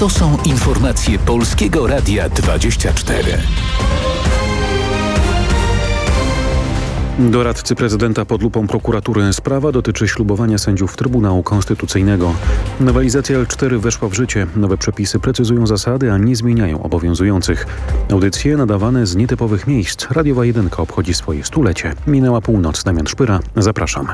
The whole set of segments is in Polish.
To są informacje Polskiego Radia 24. Doradcy prezydenta pod lupą prokuratury. Sprawa dotyczy ślubowania sędziów Trybunału Konstytucyjnego. Nowelizacja L4 weszła w życie. Nowe przepisy precyzują zasady, a nie zmieniają obowiązujących. Audycje nadawane z nietypowych miejsc. Radiowa Jedynka obchodzi swoje stulecie. Minęła północ. Damian Szpyra. Zapraszam.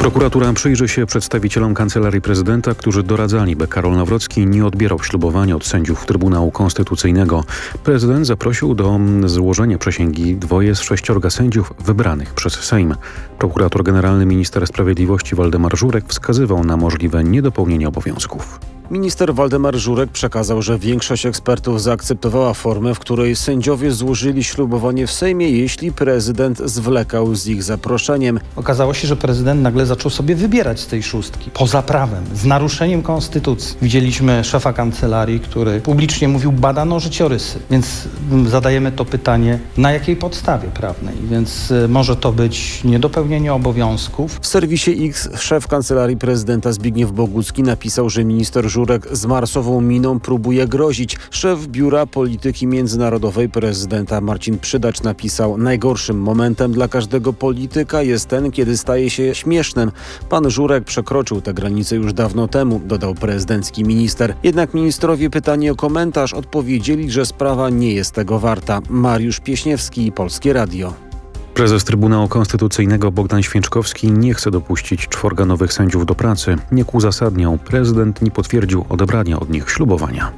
Prokuratura przyjrzy się przedstawicielom Kancelarii Prezydenta, którzy doradzali, by Karol Nawrocki nie odbierał ślubowania od sędziów Trybunału Konstytucyjnego. Prezydent zaprosił do złożenia przysięgi dwoje z sześciorga sędziów wybranych przez Sejm. Prokurator Generalny Minister Sprawiedliwości Waldemar Żurek wskazywał na możliwe niedopełnienie obowiązków. Minister Waldemar Żurek przekazał, że większość ekspertów zaakceptowała formę, w której sędziowie złożyli ślubowanie w Sejmie, jeśli prezydent zwlekał z ich zaproszeniem. Okazało się, że prezydent nagle zaczął sobie wybierać z tej szóstki, poza prawem, z naruszeniem konstytucji. Widzieliśmy szefa kancelarii, który publicznie mówił, badano życiorysy, więc zadajemy to pytanie, na jakiej podstawie prawnej, więc y, może to być niedopełnienie obowiązków. W serwisie X szef kancelarii prezydenta Zbigniew Bogucki napisał, że minister Żurek Żurek z marsową miną próbuje grozić. Szef Biura Polityki Międzynarodowej prezydenta Marcin Przydacz napisał Najgorszym momentem dla każdego polityka jest ten, kiedy staje się śmiesznym. Pan Żurek przekroczył tę granicę już dawno temu, dodał prezydencki minister. Jednak ministrowie pytani o komentarz odpowiedzieli, że sprawa nie jest tego warta. Mariusz Pieśniewski, Polskie Radio. Prezes Trybunału Konstytucyjnego Bogdan Święczkowski nie chce dopuścić czworga nowych sędziów do pracy. Nie uzasadniał. Prezydent nie potwierdził odebrania od nich ślubowania.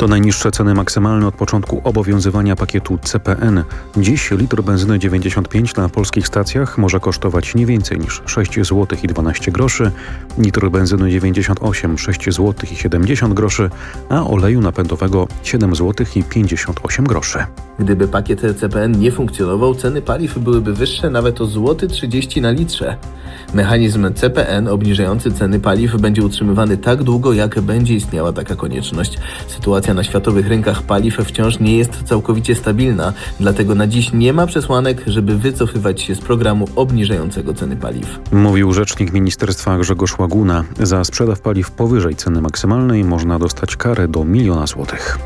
To najniższe ceny maksymalne od początku obowiązywania pakietu CPN. Dziś litr benzyny 95 na polskich stacjach może kosztować nie więcej niż 6 zł i 12 groszy, litr benzyny 98 6 zł i 70 groszy, a oleju napędowego 7 zł i 58 groszy. Gdyby pakiet CPN nie funkcjonował, ceny paliw byłyby wyższe nawet o złoty 30 na litrze. Mechanizm CPN obniżający ceny paliw będzie utrzymywany tak długo, jak będzie istniała taka konieczność. Sytuacja na światowych rynkach paliw wciąż nie jest całkowicie stabilna, dlatego na dziś nie ma przesłanek, żeby wycofywać się z programu obniżającego ceny paliw. Mówił rzecznik ministerstwa Grzegorz Łaguna. Za sprzedaw paliw powyżej ceny maksymalnej można dostać karę do miliona złotych.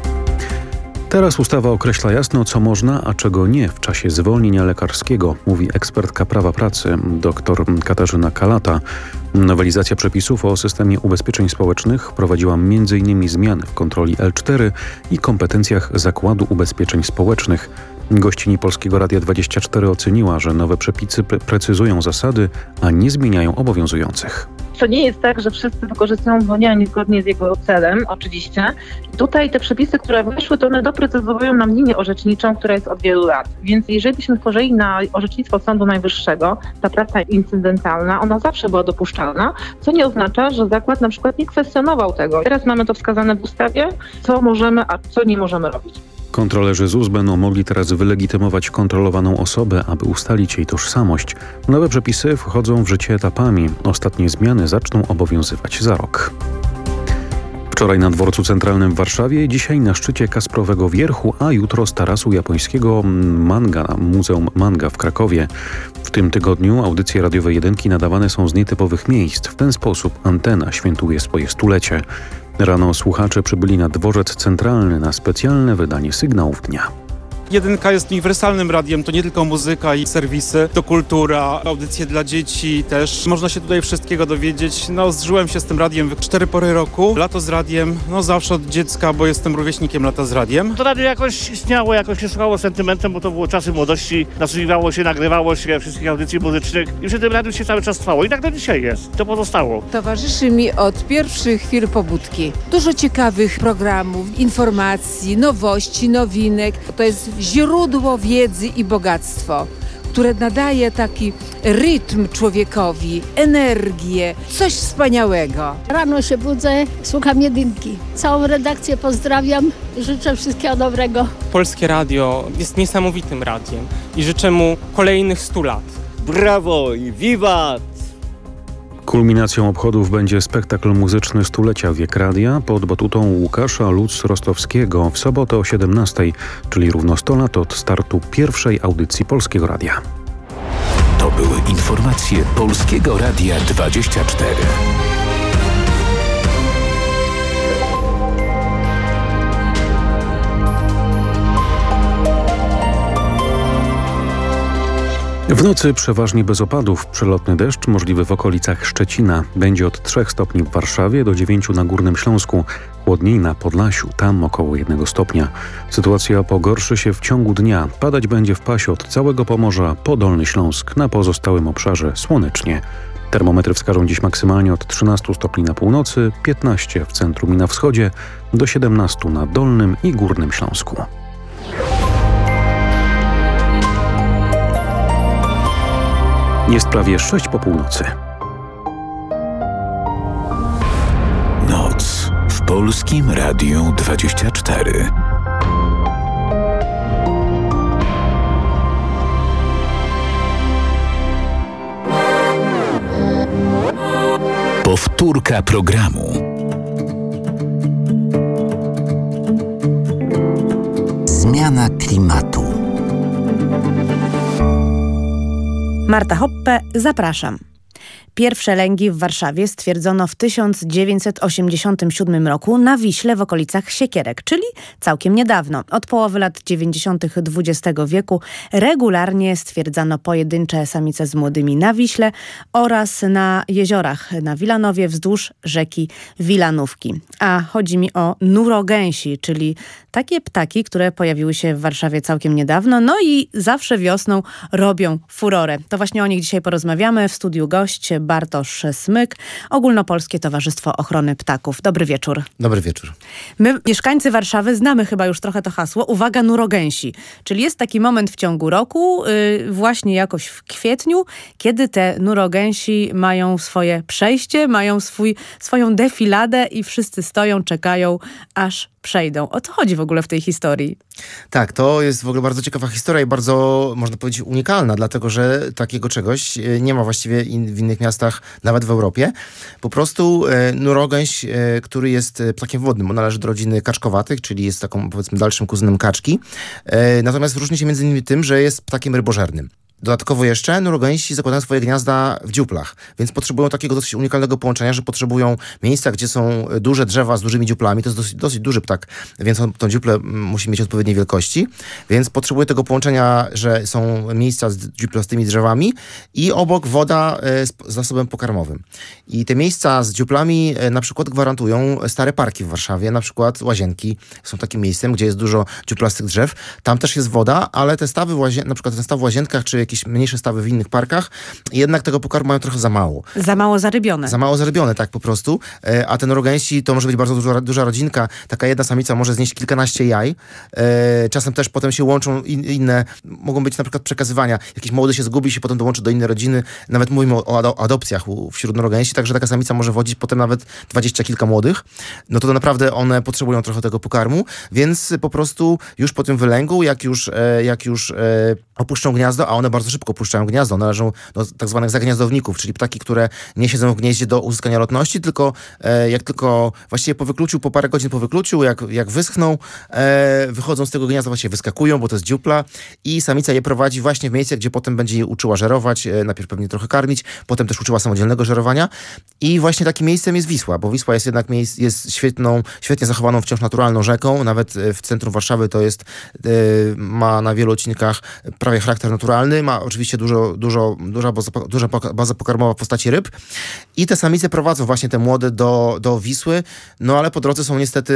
Teraz ustawa określa jasno, co można, a czego nie w czasie zwolnienia lekarskiego, mówi ekspertka prawa pracy dr Katarzyna Kalata. Nowelizacja przepisów o systemie ubezpieczeń społecznych wprowadziła m.in. zmiany w kontroli L4 i kompetencjach Zakładu Ubezpieczeń Społecznych. Gościni Polskiego Radia 24 oceniła, że nowe przepisy pre precyzują zasady, a nie zmieniają obowiązujących. To nie jest tak, że wszyscy wykorzystują zwolnienia niezgodnie z jego celem, oczywiście. Tutaj te przepisy, które weszły, to one doprecyzowują nam linię orzeczniczą, która jest od wielu lat. Więc jeżeli byśmy spojrzeli na orzecznictwo Sądu Najwyższego, ta praca incydentalna, ona zawsze była dopuszczalna, co nie oznacza, że zakład na przykład nie kwestionował tego. Teraz mamy to wskazane w ustawie, co możemy, a co nie możemy robić. Kontrolerzy ZUS będą mogli teraz wylegitymować kontrolowaną osobę, aby ustalić jej tożsamość. Nowe przepisy wchodzą w życie etapami. Ostatnie zmiany zaczną obowiązywać za rok. Wczoraj na dworcu centralnym w Warszawie, dzisiaj na szczycie Kasprowego Wierchu, a jutro z tarasu japońskiego manga, Muzeum Manga w Krakowie. W tym tygodniu audycje radiowe jedynki nadawane są z nietypowych miejsc. W ten sposób antena świętuje swoje stulecie. Rano słuchacze przybyli na dworzec centralny na specjalne wydanie sygnałów dnia. Jedynka jest uniwersalnym radiem, to nie tylko muzyka i serwisy, to kultura, audycje dla dzieci też. Można się tutaj wszystkiego dowiedzieć. No, zżyłem się z tym radiem w cztery pory roku. Lato z radiem, no zawsze od dziecka, bo jestem rówieśnikiem lata z radiem. To radio jakoś istniało, jakoś się słuchało sentymentem, bo to było czasy młodości. Nasłuchiwało się, nagrywało się wszystkich audycji muzycznych i przy tym radiu się cały czas trwało. I tak do dzisiaj jest. To pozostało. Towarzyszy mi od pierwszych chwil pobudki. Dużo ciekawych programów, informacji, nowości, nowinek. To jest źródło wiedzy i bogactwo, które nadaje taki rytm człowiekowi, energię, coś wspaniałego. Rano się budzę, słucham jedynki. Całą redakcję pozdrawiam, życzę wszystkiego dobrego. Polskie Radio jest niesamowitym radiem i życzę mu kolejnych 100 lat. Brawo i wiwat! Kulminacją obchodów będzie spektakl muzyczny stulecia Wiek Radia pod batutą Łukasza Lutz-Rostowskiego w sobotę o 17, czyli równo 100 lat od startu pierwszej audycji Polskiego Radia. To były informacje Polskiego Radia 24. W nocy przeważnie bez opadów. Przelotny deszcz możliwy w okolicach Szczecina. Będzie od 3 stopni w Warszawie do 9 na Górnym Śląsku. Chłodniej na Podlasiu, tam około 1 stopnia. Sytuacja pogorszy się w ciągu dnia. Padać będzie w pasie od całego Pomorza po Dolny Śląsk. Na pozostałym obszarze słonecznie. Termometry wskażą dziś maksymalnie od 13 stopni na północy, 15 w centrum i na wschodzie, do 17 na Dolnym i Górnym Śląsku. Jest prawie 6 po północy. Noc w Polskim Radiu 24. Powtórka programu. Zmiana klimatu. Marta Hoppe, zapraszam. Pierwsze lęgi w Warszawie stwierdzono w 1987 roku na Wiśle w okolicach Siekierek, czyli całkiem niedawno. Od połowy lat 90. XX wieku regularnie stwierdzano pojedyncze samice z młodymi na Wiśle oraz na jeziorach na Wilanowie wzdłuż rzeki Wilanówki. A chodzi mi o nurogęsi, czyli takie ptaki, które pojawiły się w Warszawie całkiem niedawno, no i zawsze wiosną robią furorę. To właśnie o nich dzisiaj porozmawiamy. W studiu gość Bartosz Smyk, Ogólnopolskie Towarzystwo Ochrony Ptaków. Dobry wieczór. Dobry wieczór. My, mieszkańcy Warszawy, znamy chyba już trochę to hasło. Uwaga, nurogęsi. Czyli jest taki moment w ciągu roku, yy, właśnie jakoś w kwietniu, kiedy te nurogęsi mają swoje przejście, mają swój, swoją defiladę i wszyscy stoją, czekają, aż przejdą. O co chodzi w ogóle w tej historii? Tak, to jest w ogóle bardzo ciekawa historia i bardzo, można powiedzieć, unikalna, dlatego że takiego czegoś e, nie ma właściwie in, w innych miastach, nawet w Europie. Po prostu e, nurogęś, e, który jest ptakiem wodnym, on należy do rodziny kaczkowatych, czyli jest taką, powiedzmy, dalszym kuzynem kaczki. E, natomiast różni się między innymi tym, że jest ptakiem rybożernym. Dodatkowo jeszcze nurogęsi zakładają swoje gniazda w dziuplach, więc potrzebują takiego dosyć unikalnego połączenia, że potrzebują miejsca, gdzie są duże drzewa z dużymi dziuplami. To jest dosyć, dosyć duży ptak, więc on, tą dziuplę musi mieć odpowiedniej wielkości, więc potrzebuje tego połączenia, że są miejsca z dziuplastymi drzewami i obok woda z zasobem pokarmowym. I te miejsca z dziuplami na przykład gwarantują stare parki w Warszawie, na przykład łazienki są takim miejscem, gdzie jest dużo dziuplastych drzew. Tam też jest woda, ale te stawy, na przykład ten staw w łazienkach, czy jakieś mniejsze stawy w innych parkach, jednak tego pokarmu mają trochę za mało. Za mało zarybione. Za mało zarybione, tak po prostu. E, a ten rogęsi to może być bardzo duża, duża rodzinka. Taka jedna samica może znieść kilkanaście jaj. E, czasem też potem się łączą in, inne, mogą być na przykład przekazywania. Jakiś młody się zgubi, się potem dołączy do innej rodziny. Nawet mówimy o, o adopcjach wśród norogęsi, także taka samica może wodzić potem nawet dwadzieścia kilka młodych. No to naprawdę one potrzebują trochę tego pokarmu, więc po prostu już po tym wylęgu, jak już, e, jak już opuszczą gniazdo, a one bardzo szybko opuszczają gniazdo, należą do tak zwanych zagniazdowników, czyli ptaki, które nie siedzą w gnieździe do uzyskania lotności, tylko e, jak tylko właściwie po wykluciu, po parę godzin po wykluciu, jak, jak wyschną, e, wychodzą z tego gniazda, właśnie wyskakują, bo to jest dziupla i samica je prowadzi właśnie w miejsce, gdzie potem będzie je uczyła żerować, e, najpierw pewnie trochę karmić, potem też uczyła samodzielnego żerowania i właśnie takim miejscem jest Wisła, bo Wisła jest jednak miejsc, jest świetną, świetnie zachowaną wciąż naturalną rzeką, nawet w centrum Warszawy to jest, e, ma na wielu odcinkach prawie charakter naturalny, ma oczywiście dużo, dużo, duża, baza, duża baza pokarmowa w postaci ryb i te samice prowadzą właśnie te młode do, do Wisły, no ale po drodze są niestety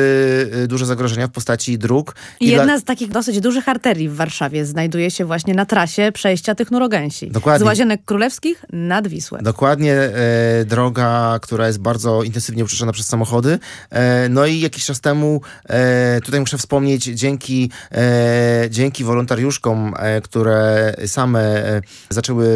y, duże zagrożenia w postaci dróg. I, jedna dla... z takich dosyć dużych arterii w Warszawie znajduje się właśnie na trasie przejścia tych nurogęsi. Dokładnie. Z Łazienek Królewskich nad Wisłę. Dokładnie, e, droga, która jest bardzo intensywnie uczeszona przez samochody. E, no i jakiś czas temu, e, tutaj muszę wspomnieć, dzięki, e, dzięki wolontariuszkom, e, które same zaczęły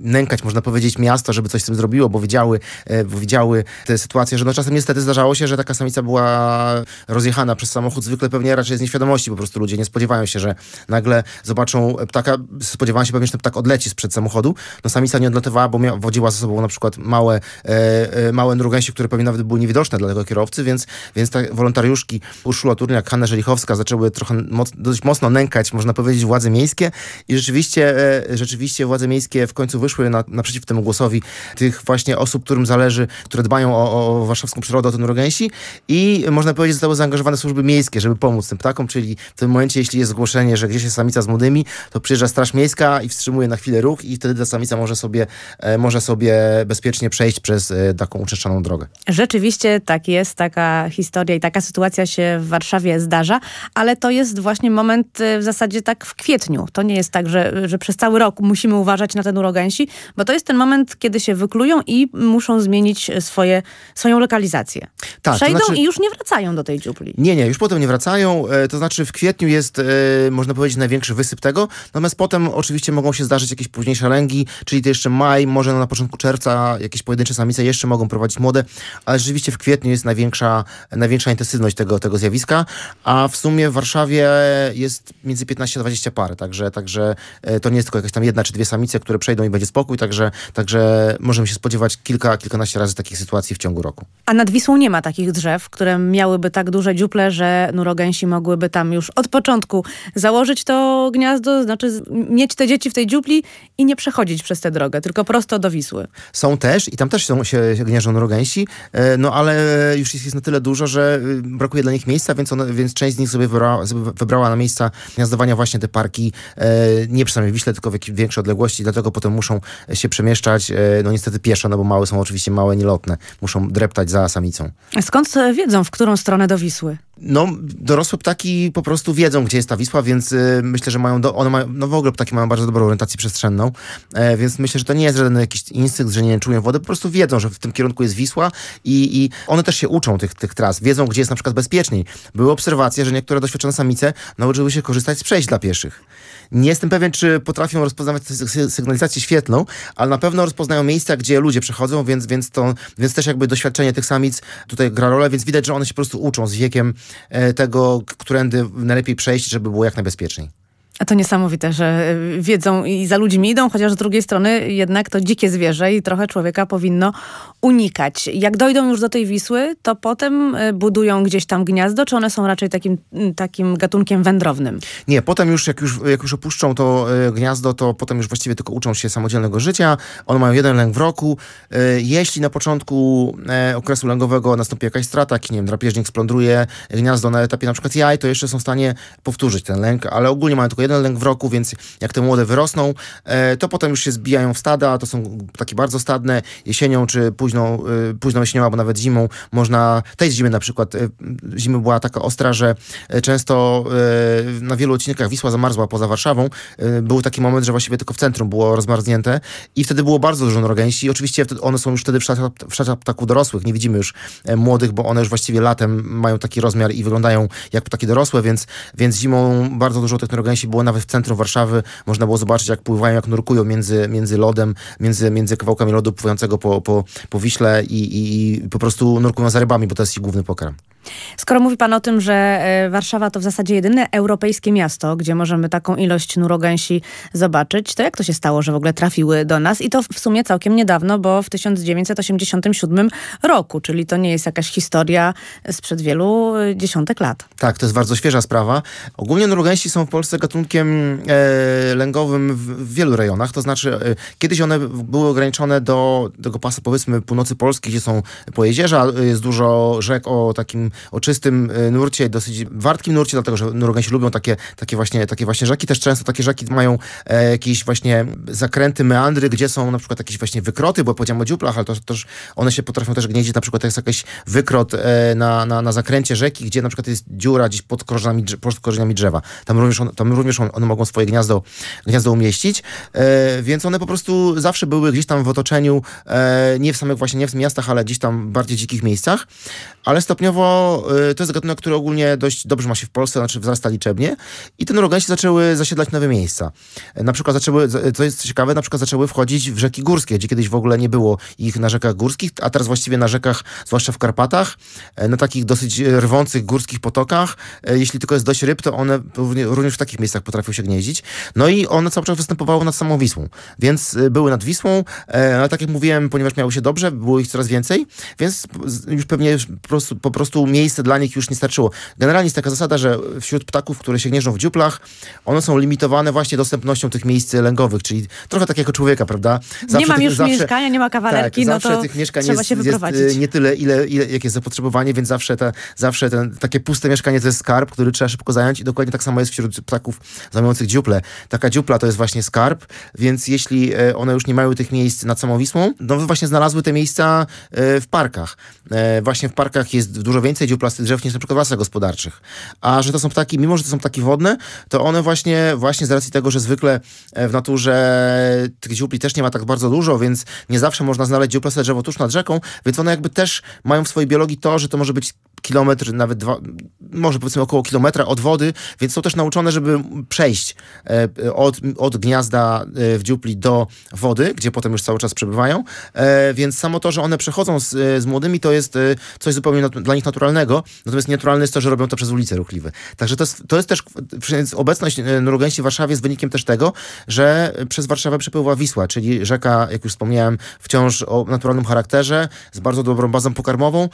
nękać, można powiedzieć, miasto, żeby coś z tym zrobiło, bo widziały, e, bo widziały te sytuacje, że no czasem niestety zdarzało się, że taka samica była rozjechana przez samochód, zwykle pewnie raczej z nieświadomości, po prostu ludzie nie spodziewają się, że nagle zobaczą ptaka, spodziewają się pewnie, że ten ptak odleci sprzed samochodu, no samica nie odlatywała, bo wodziła ze sobą na przykład małe, e, e, małe nurgęsie, które pewnie nawet były niewidoczne dla tego kierowcy, więc, więc te wolontariuszki Urszula Turniak, Hanna Żelichowska zaczęły trochę moc, dość mocno nękać, można powiedzieć, władze miejskie i rzeczywiście rzeczywiście władze miejskie w końcu wyszły na, naprzeciw temu głosowi tych właśnie osób, którym zależy, które dbają o, o warszawską przyrodę, o ten urogęsi i można powiedzieć zostały zaangażowane służby miejskie, żeby pomóc tym ptakom, czyli w tym momencie, jeśli jest zgłoszenie, że gdzieś jest samica z młodymi, to przyjeżdża Straż Miejska i wstrzymuje na chwilę ruch i wtedy ta samica może sobie, e, może sobie bezpiecznie przejść przez e, taką uczeszczaną drogę. Rzeczywiście tak jest, taka historia i taka sytuacja się w Warszawie zdarza, ale to jest właśnie moment e, w zasadzie tak w kwietniu. To nie jest tak, że, że przez cały rok musimy uważać na ten urogęsi, bo to jest ten moment, kiedy się wyklują i muszą zmienić swoje, swoją lokalizację. Tak, to Przejdą znaczy- i już nie wracają do tej dziupli. Nie, nie, już potem nie wracają. E, To znaczy w kwietniu jest, e, można powiedzieć, największy wysyp tego. Natomiast potem oczywiście mogą się zdarzyć jakieś późniejsze lęgi, czyli to jeszcze maj, może na początku czerwca jakieś pojedyncze samice jeszcze mogą prowadzić młode, ale rzeczywiście w kwietniu jest największa, największa intensywność tego, tego zjawiska, a w sumie w Warszawie jest między 15 a 20 par, także, także e, to nie jest tylko jakaś tam jedna czy dwie samice, które przejdą i będzie spokój, także, także możemy się spodziewać kilka, kilkanaście razy takich sytuacji w ciągu roku. A nad Wisłą nie ma takich drzew, które miałyby tak duże dziuple, że nurogęsi mogłyby tam już od początku założyć to gniazdo, znaczy mieć te dzieci w tej dziupli i nie przechodzić przez tę drogę, tylko prosto do Wisły. Są też i tam też są, się się nurogęsi, e, no ale już jest, jest na tyle dużo, że y, brakuje dla nich miejsca, więc, więc część z nich sobie wybrała, wybrała na miejsca gniazdowania właśnie te parki, e, nie przy samej Wiśle, tylko w większej odległości, dlatego potem muszą się przemieszczać, e, no niestety pieszo, no bo małe są oczywiście małe, nielotne, muszą dreptać za samicą. A Skąd e, wiedzą, w którą stronę do Wisły? No, dorosłe ptaki po prostu wiedzą, gdzie jest ta Wisła, więc y, myślę, że mają, do, one mają, no w ogóle ptaki mają bardzo dobrą orientację przestrzenną, e, więc myślę, że to nie jest żaden jakiś instynkt, że nie czują wody, po prostu wiedzą, że w tym kierunku jest Wisła i, i one też się uczą tych, tych tras, wiedzą, gdzie jest na przykład bezpieczniej. Były obserwacje, że niektóre doświadczone samice nauczyły się korzystać z przejść dla pieszych. Nie jestem pewien, czy potrafią rozpoznawać sy- sy- sygnalizację świetlną, ale na pewno rozpoznają miejsca, gdzie ludzie przechodzą, więc, więc, to, więc też jakby doświadczenie tych samic tutaj gra rolę, więc widać, że one się po prostu uczą z wiekiem e, tego, którędy najlepiej przejść, żeby było jak najbezpieczniej. A to niesamowite, że y, wiedzą i za ludźmi idą, chociaż z drugiej strony jednak to dzikie zwierzę i trochę człowieka powinno unikać. Jak dojdą już do tej Wisły, to potem y, budują gdzieś tam gniazdo, czy one są raczej takim, takim gatunkiem wędrownym? Nie, potem już jak, już, jak już opuszczą to e, gniazdo, to potem już właściwie tylko uczą się samodzielnego życia. One mają jeden lęk w roku. E, jeśli na początku e, okresu lęgowego nastąpi jakaś strata, jakiś, nie wiem, drapieżnik splądruje gniazdo na etapie na przykład jaj, to jeszcze są w stanie powtórzyć ten lęk, ale ogólnie mają tylko jeden lęk w roku, więc jak te młode wyrosną, e, to potem już się zbijają w stada, to są takie bardzo stadne. Jesienią czy późną, e, późną jesienią albo nawet zimą można, tej zimy na przykład, e, zimy była taka ostra, że często na wielu odcinkach Wisła zamarzła poza Warszawą. Był taki moment, że właściwie tylko w centrum było rozmarznięte i wtedy było bardzo dużo norogęsi. Oczywiście one są już wtedy w szatach, ptaków dorosłych. Nie widzimy już młodych, bo one już właściwie latem mają taki rozmiar i wyglądają jak ptaki dorosłe, więc, więc zimą bardzo dużo tych norogęsi było nawet w centrum Warszawy. Można było zobaczyć, jak pływają, jak nurkują między, między lodem, między, między kawałkami lodu pływającego po, po, po Wiśle i, i, i po prostu nurkują za rybami, bo to jest ich główny pokarm. Skoro mówi pan o tym, że e, Warszawa to w zasadzie jedyne europejskie miasto, gdzie możemy taką ilość nurogęsi zobaczyć, to jak to się stało, że w ogóle trafiły do nas? I to w sumie całkiem niedawno, bo w 1987 roku, czyli to nie jest jakaś historia sprzed wielu e, dziesiątek lat. Tak, to jest bardzo świeża sprawa. Ogólnie nurogęsi są w Polsce gatunkiem e, lęgowym w, w wielu rejonach, to znaczy e, kiedyś one były ograniczone do tego pasa powiedzmy północy Polski, gdzie są pojezierza, jest dużo rzek o takim o czystym e, nurcie, dosyć wartkim nurcie, dlatego że nurogęsi lubią takie, takie, właśnie, takie właśnie rzeki. Też często takie rzeki mają e, jakieś właśnie zakręty, meandry, gdzie są na przykład jakieś właśnie wykroty, bo powiedziałem o dziuplach, ale to też one się potrafią też gnieździć, na przykład jest jakiś wykrot e, na, na, na zakręcie rzeki, gdzie na przykład jest dziura gdzieś pod korzeniami, pod korzeniami drzewa. Tam również, on, tam również on, one mogą swoje gniazdo, gniazdo umieścić, e, więc one po prostu zawsze były gdzieś tam w otoczeniu, e, nie w samych właśnie, nie w miastach, ale gdzieś tam bardziej dzikich miejscach, ale stopniowo e, to jest gatunek, który ogólnie dość dobrze ma się w Polsce, znaczy wzrasta liczebnie i te nurogęsi zaczęły zasiedlać nowe miejsca. E, Na przykład zaczęły, co jest ciekawe, na przykład zaczęły wchodzić w rzeki górskie, gdzie kiedyś w ogóle nie było ich na rzekach górskich, a teraz właściwie na rzekach, zwłaszcza w Karpatach, e, na takich dosyć e, rwących górskich potokach. Jeśli tylko jest dość ryb, to one równie- również w takich miejscach potrafią się gnieździć. No i one cały czas występowały nad samą Wisłą, więc były nad Wisłą, ale tak jak mówiłem, ponieważ miały się dobrze, było ich coraz więcej, więc już pewnie po prostu, po prostu miejsce dla nich już nie starczyło. Generalnie jest taka zasada, że wśród ptaków, które się gnieżdżą w dziuplach, one są limitowane właśnie dostępnością tych miejsc lęgowych, czyli trochę tak jako człowieka, prawda? Zawsze nie mam już zawsze, mieszkania, nie ma kawalerki, tak, no zawsze to tych mieszkań trzeba jest, się wyprowadzić. Jest nie tyle, ile, ile jakie jest zapotrzebowanie, więc zawsze, te, zawsze ten, takie puste mieszkanie to jest skarb, który trzeba szybko zająć i dokładnie tak samo jest wśród ptaków zajmujących dziuple. Taka dziupla to jest właśnie skarb, więc jeśli e, one już nie mają tych miejsc nad samą Wisłą, no właśnie znalazły te miejsca e, w parkach. E, właśnie w parkach jest dużo więcej dziuplastych drzew niż na przykład w lasach gospodarczych. A że to są ptaki, mimo że to są ptaki wodne, to one właśnie, właśnie z racji tego, że zwykle w naturze tych dziupli też nie ma tak bardzo dużo, więc nie zawsze można znaleźć dziuplaste drzewo tuż nad rzeką, więc one jakby też mają w swojej biologii to, że to może być kilometr, nawet dwa, może powiedzmy około kilometra od wody, więc są też nauczone, żeby przejść e, od, od gniazda e, w dziupli do wody, gdzie potem już cały czas przebywają, e, więc samo to, że one przechodzą z, z młodymi, to jest coś zupełnie dla nich naturalnego, natomiast nienaturalne jest to, że robią to przez ulice ruchliwe. Także to jest, to jest też, obecność nurogęsi w Warszawie jest wynikiem też tego, że przez Warszawę przepływa Wisła, czyli rzeka, jak już wspomniałem, wciąż o naturalnym charakterze, z bardzo dobrą bazą pokarmową,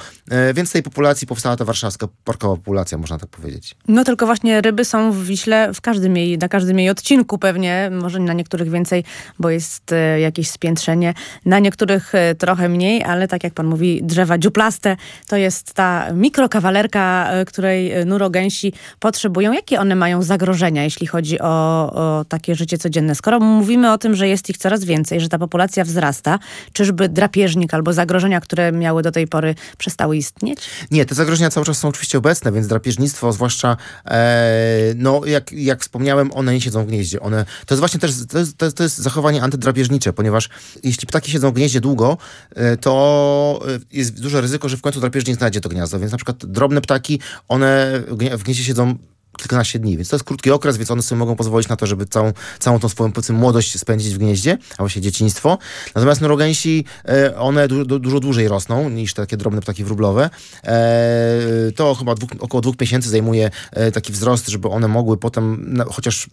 więc tej populacji powstała ta warszawska parkowa populacja, można tak powiedzieć. No tylko właśnie ryby są w Wiśle w każdym jej, na każdym jej odcinku pewnie, może na niektórych więcej, bo jest e, jakieś spiętrzenie, na niektórych e, trochę mniej, ale tak jak pan mówi, drzewa dziuplaste, to jest ta mikrokawalerka, e, której nurogęsi potrzebują. Jakie one mają zagrożenia, jeśli chodzi o, o takie życie codzienne? Skoro mówimy o tym, że jest ich coraz więcej, że ta populacja wzrasta, czyżby drapieżnik albo zagrożenia, które miały do tej pory przestały istnieć? Nie, te zagrożenia cały czas są oczywiście obecne, więc drapieżnictwo, zwłaszcza e, no jak, jak wspomniałem, one nie siedzą w gnieździe. One, to jest właśnie też, to jest, to jest, to jest zachowanie antydrapieżnicze, ponieważ jeśli ptaki siedzą w gnieździe długo, e, to e, jest duże ryzyko, że w końcu drapieżnik znajdzie to gniazdo, więc na przykład drobne ptaki, one w gnieździe siedzą kilkanaście dni, więc to jest krótki okres, więc one sobie mogą pozwolić na to, żeby całą, całą tą swoją młodość spędzić w gnieździe, a właśnie dzieciństwo. Natomiast norogensi, e, one du, du, dużo dłużej rosną niż takie drobne ptaki wróblowe. E, to chyba dwóch, około dwóch miesięcy zajmuje e, taki wzrost, żeby one mogły potem chociaż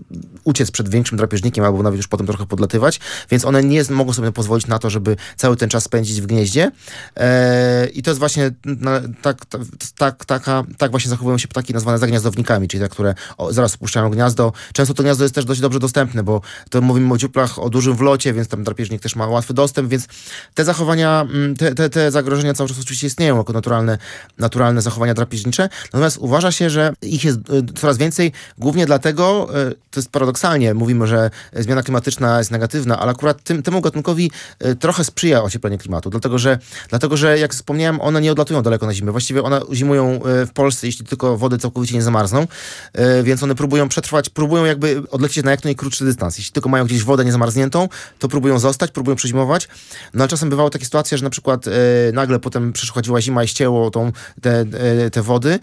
uciec przed większym drapieżnikiem, albo nawet już potem trochę podlatywać, więc one nie mogą sobie pozwolić na to, żeby cały ten czas spędzić w gnieździe. I to jest właśnie tak, tak, taka, tak właśnie zachowują się ptaki nazwane zagniazdownikami, czyli tak które zaraz spuszczają gniazdo. Często to gniazdo jest też dość dobrze dostępne, bo to mówimy o dziuplach o dużym wlocie, więc tam drapieżnik też ma łatwy dostęp, więc te zachowania, mm, te, te, te zagrożenia cały czas oczywiście istnieją jako naturalne, naturalne zachowania drapieżnicze. Natomiast uważa się, że ich jest y, coraz więcej, głównie dlatego, y, to jest paradoksalnie, mówimy, że zmiana klimatyczna jest negatywna, ale akurat tym, temu gatunkowi y, trochę sprzyja ocieplenie klimatu, dlatego że, dlatego, że jak wspomniałem, one nie odlatują daleko na zimę. Właściwie one zimują w Polsce, jeśli tylko wody całkowicie nie zamarzną. E, więc one próbują przetrwać, próbują jakby odlecieć na jak najkrótszy dystans. Jeśli tylko mają gdzieś wodę niezamarzniętą, to próbują zostać, próbują przezimować. No a czasem bywały takie sytuacje, że na przykład e, nagle potem przychodziła zima i ścięło tą, te, e, te wody,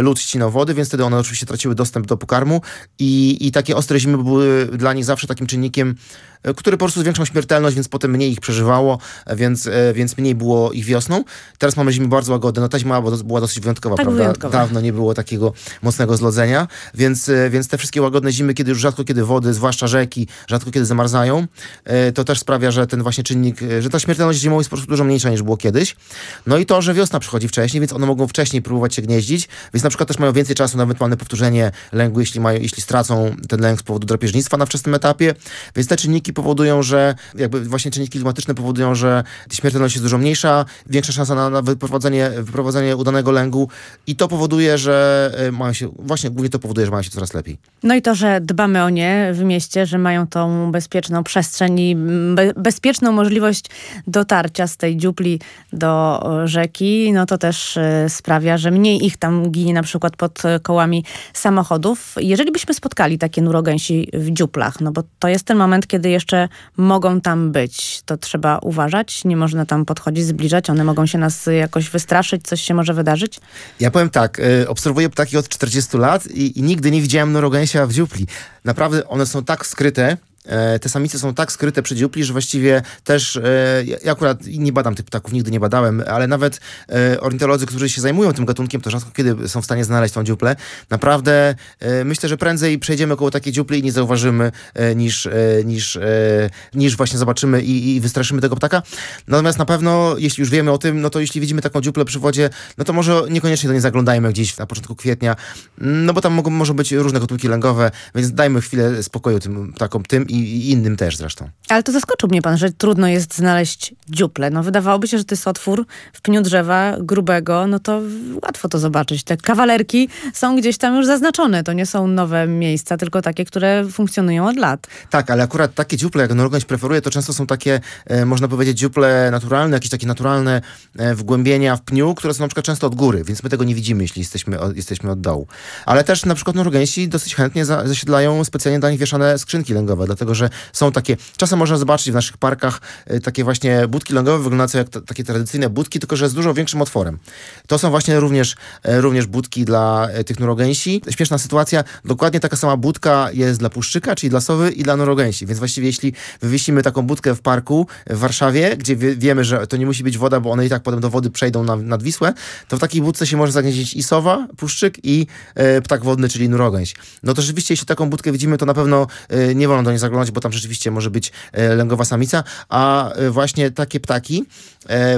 lód ścinał wody, więc wtedy one oczywiście traciły dostęp do pokarmu i, i takie ostre zimy były dla nich zawsze takim czynnikiem E, który po prostu zwiększał śmiertelność, więc potem mniej ich przeżywało, e, więc, e, więc mniej było ich wiosną. Teraz mamy zimy bardzo łagodne. No ta zima była dosyć wyjątkowa, tak prawda? Wyjątkowa. Dawno nie było takiego mocnego zlodzenia, więc, więc te wszystkie łagodne zimy, kiedy już rzadko kiedy wody, zwłaszcza rzeki, rzadko kiedy zamarzają, to też sprawia, że ten właśnie czynnik, że ta śmiertelność zimą jest po prostu dużo mniejsza niż było kiedyś. No i to, że wiosna przychodzi wcześniej, więc one mogą wcześniej próbować się gnieździć, więc na przykład też mają więcej czasu na ewentualne powtórzenie lęgu, jeśli, mają, jeśli stracą ten lęk z powodu drapieżnictwa na wczesnym etapie, więc te czynniki czynniki powodują, że jakby właśnie czynniki klimatyczne powodują, że śmiertelność jest dużo mniejsza, większa szansa na, na wyprowadzenie, wyprowadzenie udanego lęgu i to powoduje, że e, mają się, właśnie głównie to powoduje, że mają się coraz lepiej. No i to, że dbamy o nie w mieście, że mają tą bezpieczną przestrzeń i be bezpieczną możliwość dotarcia z tej dziupli do rzeki, no to też e, sprawia, że mniej ich tam ginie na przykład pod kołami samochodów. Jeżeli byśmy spotkali takie nurogęsi w dziuplach, no bo to jest ten moment, kiedy jeszcze mogą tam być. To trzeba uważać, nie można tam podchodzić, zbliżać, one mogą się nas jakoś wystraszyć, coś się może wydarzyć? Ja powiem tak, y, obserwuję ptaki od 40 lat i, i nigdy nie widziałem norogęsia w dziupli. Naprawdę one są tak skryte, te samice są tak skryte przy dziupli, że właściwie też, e, ja akurat nie badam tych ptaków, nigdy nie badałem, ale nawet e, ornitolodzy, którzy się zajmują tym gatunkiem, to rzadko kiedy są w stanie znaleźć tą dziuplę. Naprawdę e, myślę, że prędzej przejdziemy koło takiej dziupli i nie zauważymy, e, niż, e, niż, e, niż właśnie zobaczymy i, i wystraszymy tego ptaka. Natomiast na pewno, jeśli już wiemy o tym, no to jeśli widzimy taką dziuplę przy wodzie, no to może niekoniecznie do niej zaglądajmy gdzieś na początku kwietnia, no bo tam mogą, może być różne gatunki lęgowe, więc dajmy chwilę spokoju tym ptakom, tym i, innym też zresztą. Ale to zaskoczył mnie pan, że trudno jest znaleźć dziuplę. No wydawałoby się, że to jest otwór w pniu drzewa grubego, no to łatwo to zobaczyć. Te kawalerki są gdzieś tam już zaznaczone. To nie są nowe miejsca, tylko takie, które funkcjonują od lat. Tak, ale akurat takie dziuple, jak norogęś preferuje, to często są takie, e, można powiedzieć, dziuple naturalne, jakieś takie naturalne e, wgłębienia w pniu, które są na przykład często od góry, więc my tego nie widzimy, jeśli jesteśmy, od, jesteśmy od dołu. Ale też na przykład norogęsi dosyć chętnie za, zasiedlają specjalnie dla nich wieszane skrzynki lęgowe, dlatego że są takie, czasem można zobaczyć w naszych parkach e, takie właśnie budki lęgowe, wyglądające jak takie tradycyjne budki, tylko że z dużo większym otworem. To są właśnie również, e, również budki dla e, tych norogęsi. Śmieszna sytuacja, dokładnie taka sama budka jest dla puszczyka, czyli dla sowy i dla norogęsi, więc właściwie jeśli wywiesimy taką budkę w parku w Warszawie, gdzie wie, wiemy, że to nie musi być woda, bo one i tak potem do wody przejdą na, nad Wisłę, to w takiej budce się może zagnieździć i sowa, puszczyk i e, ptak wodny, czyli norogęś. No to rzeczywiście, jeśli taką budkę widzimy, to na pewno e, nie wolno do niej bo tam rzeczywiście może być e, lęgowa samica, a e, właśnie takie ptaki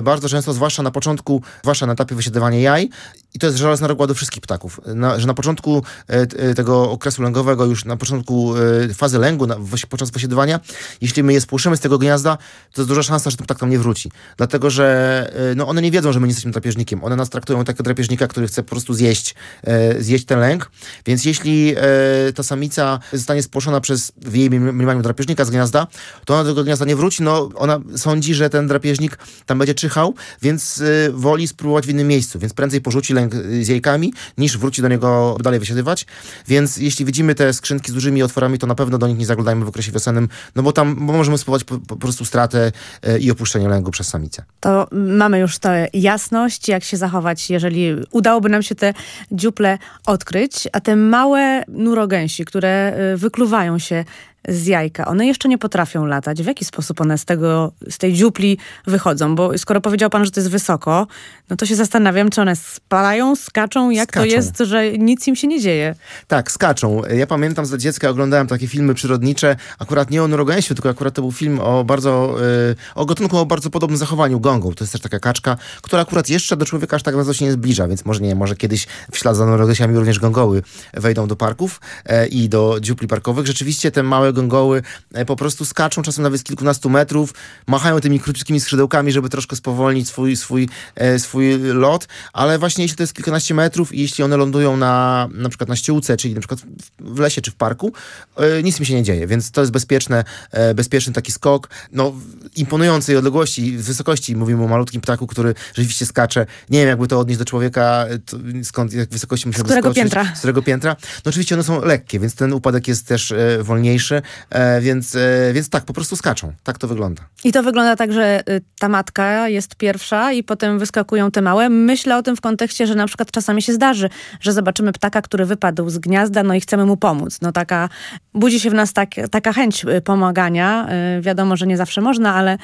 bardzo często, zwłaszcza na początku, zwłaszcza na etapie wysiadywania jaj, i to jest żelazna reguła do wszystkich ptaków, na, że na początku e, e, tego okresu lęgowego, już na początku e, fazy lęgu, na, podczas posiedywania, jeśli my je spłoszymy z tego gniazda, to jest duża szansa, że ten ptak tam nie wróci. Dlatego, że e, no, one nie wiedzą, że my nie jesteśmy drapieżnikiem. One nas traktują jak takiego drapieżnika, który chce po prostu zjeść, e, zjeść ten lęk. Więc jeśli e, ta samica zostanie spłoszona przez w jej mniemaniu drapieżnika z gniazda, to ona do tego gniazda nie wróci. No, ona sądzi, że ten drapieżnik tam będzie czyhał, więc e, woli spróbować w innym miejscu. Więc prędzej porzuci lęk e, z jajkami, niż wróci do niego dalej wysiadywać. Więc jeśli widzimy te skrzynki z dużymi otworami, to na pewno do nich nie zaglądajmy w okresie wiosennym, no bo tam bo możemy spowodować po, po prostu stratę e, i opuszczenie lęgu przez samicę. To mamy już tę jasność, jak się zachować, jeżeli udałoby nam się te dziuple odkryć, a te małe nurogęsi, które y, wykluwają się z jajka, one jeszcze nie potrafią latać. W jaki sposób one z, tego, z tej dziupli wychodzą? Bo skoro powiedział pan, że to jest wysoko, no to się zastanawiam, czy one spadają, skaczą, jak Skaczą. to jest, że nic im się nie dzieje. Tak, skaczą. Ja pamiętam za dziecka oglądałem takie filmy przyrodnicze, akurat nie o norogęsiu, tylko akurat to był film o bardzo, y, o gatunku o bardzo podobnym zachowaniu gongą. To jest też taka kaczka, która akurat jeszcze do człowieka aż tak bardzo się nie zbliża, więc może nie, może kiedyś w ślad za norogęsiami również gongoły wejdą do parków e, i do dziupli parkowych. Rzeczywiście te małe gongoły e, po prostu skaczą czasem nawet z kilkunastu metrów, machają tymi króciutkimi skrzydełkami, żeby troszkę spowolnić swój, swój, e, swój lot, ale właśnie jeśli to jest kilkanaście metrów i jeśli one lądują na, na przykład na ściółce, czyli na przykład w- lesie czy w parku, e, nic mi się nie dzieje, więc to jest bezpieczne, bezpieczny taki skok. No, imponującej odległości, z wysokości mówimy o malutkim ptaku, który rzeczywiście skacze. Nie wiem, jakby to odnieść do człowieka, to, skąd, jak wysokości musiałby którego skoczyć. piętra? Z którego piętra. No oczywiście one są lekkie, więc ten upadek jest też wolniejszy, e, więc, e, więc tak, po prostu skaczą. Tak to wygląda. I to wygląda tak, że y, ta matka jest pierwsza i potem wyskakują te małe. Myślę o tym w kontekście, że na przykład czasami się zdarzy, że zobaczymy ptaka, który wypadł z gniazda, no i chcemy mu pomóc. No taka, budzi się w nas tak, taka chęć y, pomagania. Y, Wiadomo, że nie zawsze można, ale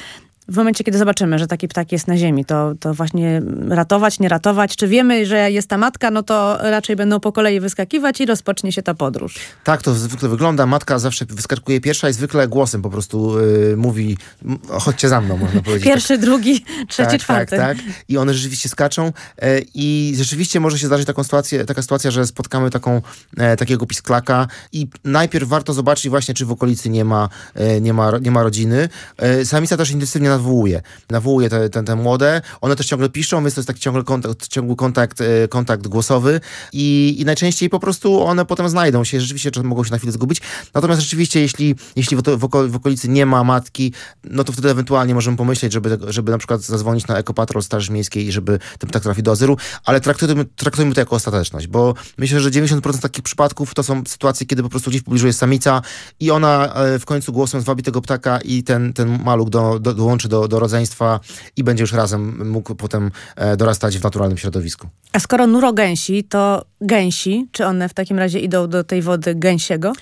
w momencie, kiedy zobaczymy, że taki ptak jest na ziemi, to, to właśnie ratować, nie ratować. Czy wiemy, że jest ta matka, no to raczej będą po kolei wyskakiwać i rozpocznie się ta podróż. Tak to zwykle wygląda. Matka zawsze wyskakuje pierwsza i zwykle głosem po prostu y, mówi "M, chodźcie za mną, można powiedzieć. Pierwszy, drugi, trzeci, tak, czwarty. Tak, tak. I one rzeczywiście skaczą e, i rzeczywiście może się zdarzyć taką sytuację, taka sytuacja, że spotkamy taką, e, takiego pisklaka i najpierw warto zobaczyć właśnie, czy w okolicy nie ma, e, nie ma, nie ma rodziny. E, samica też intensywnie nawołuje. Nawołuje te, te, te młode. One też ciągle piszczą, więc to jest taki ciągle kontakt, ciągły kontakt, e, kontakt głosowy i, i najczęściej po prostu one potem znajdą się. Rzeczywiście mogą się na chwilę zgubić. Natomiast rzeczywiście, jeśli, jeśli w, w, oko, w okolicy nie ma matki, no to wtedy ewentualnie możemy pomyśleć, żeby, żeby na przykład zadzwonić na Ekopatrol Straży Miejskiej i żeby ten ptak trafił do azylu, ale traktujmy, traktujmy to jako ostateczność, bo myślę, że 90% takich przypadków to są sytuacje, kiedy po prostu gdzieś w pobliżu jest samica i ona e, w końcu głosem zwabi tego ptaka i ten, ten maluch do, do, dołączy do, do rodzeństwa i będzie już razem mógł potem e, dorastać w naturalnym środowisku. A skoro nurogęsi, to gęsi, czy one w takim razie idą do tej wody gęsiego?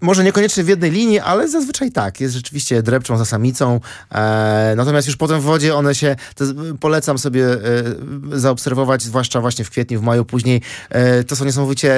Może niekoniecznie w jednej linii, ale zazwyczaj tak. Jest rzeczywiście drepczą za samicą. E, natomiast już potem w wodzie one się, polecam sobie e, zaobserwować, zwłaszcza właśnie w kwietniu, w maju później. E, to są niesamowicie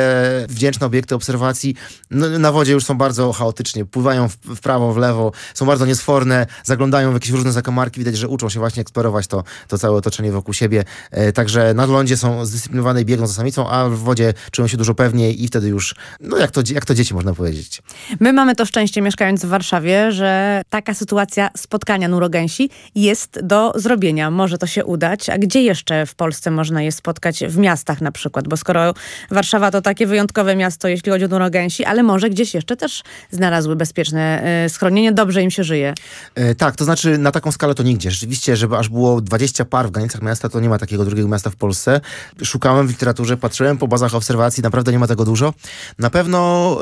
wdzięczne obiekty obserwacji. No, na wodzie już są bardzo chaotycznie. Pływają w, w, prawo, w lewo, są bardzo niesforne, zaglądają w jakieś różne zakamarki. Widać, że uczą się właśnie eksplorować to, to całe otoczenie wokół siebie. E, także na lądzie są zdyscyplinowane i biegną za samicą, a w wodzie czują się dużo pewniej i wtedy już, no jak to, jak to dzieci można powiedzieć. My mamy to szczęście mieszkając w Warszawie, że taka sytuacja spotkania nurogęsi jest do zrobienia. Może to się udać. A gdzie jeszcze w Polsce można je spotkać? W miastach na przykład, bo skoro Warszawa to takie wyjątkowe miasto, jeśli chodzi o nurogęsi, ale może gdzieś jeszcze też znalazły bezpieczne e, schronienie, dobrze im się żyje. E, tak, to znaczy na taką skalę to nigdzie. Rzeczywiście, żeby aż było 20 par w granicach miasta, to nie ma takiego drugiego miasta w Polsce. Szukałem w literaturze, patrzyłem po bazach obserwacji, naprawdę nie ma tego dużo. Na pewno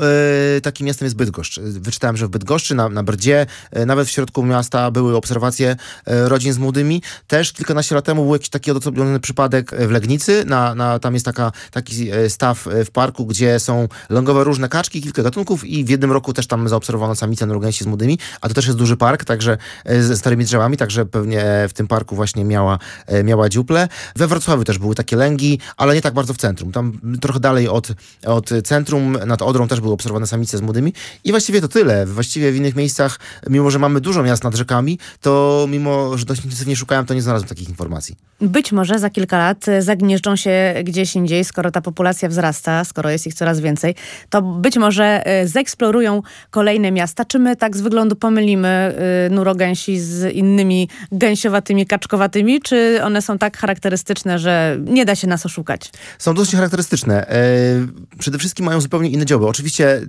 e, takim miastem jest Bydgoszcz. Wyczytałem, że w Bydgoszczy, na, na Brdzie, e, nawet w środku miasta były obserwacje e, rodzin z młodymi. Też kilkanaście lat temu był jakiś taki odosobniony przypadek w Legnicy. Na, na, tam jest taka, taki e, staw e, w parku, gdzie są lągowe różne kaczki, kilka gatunków i w jednym roku też tam zaobserwowano samicę nurogęsi z młodymi, a to też jest duży park, także ze starymi drzewami, także pewnie w tym parku właśnie miała, miała dziuple. We Wrocławiu też były takie lęgi, ale nie tak bardzo w centrum. Tam trochę dalej od, od centrum, nad Odrą też były obserwowane samice z młodymi i właściwie to tyle. Właściwie w innych miejscach, mimo że mamy dużo miast nad rzekami, to mimo, że dość intensywnie szukałem, to nie znalazłem takich informacji. Być może za kilka lat zagnieżdżą się gdzieś indziej, skoro ta populacja wzrasta, skoro jest ich coraz więcej, to być może zeeksplorują kolejne miasta. Czy my tak z wyglądu pomylimy nurogęsi z innymi gęsiowatymi, kaczkowatymi, czy one są tak charakterystyczne, że nie da się nas oszukać? Są dosyć charakterystyczne. E, przede wszystkim mają zupełnie inne dzioby. Oczywiście,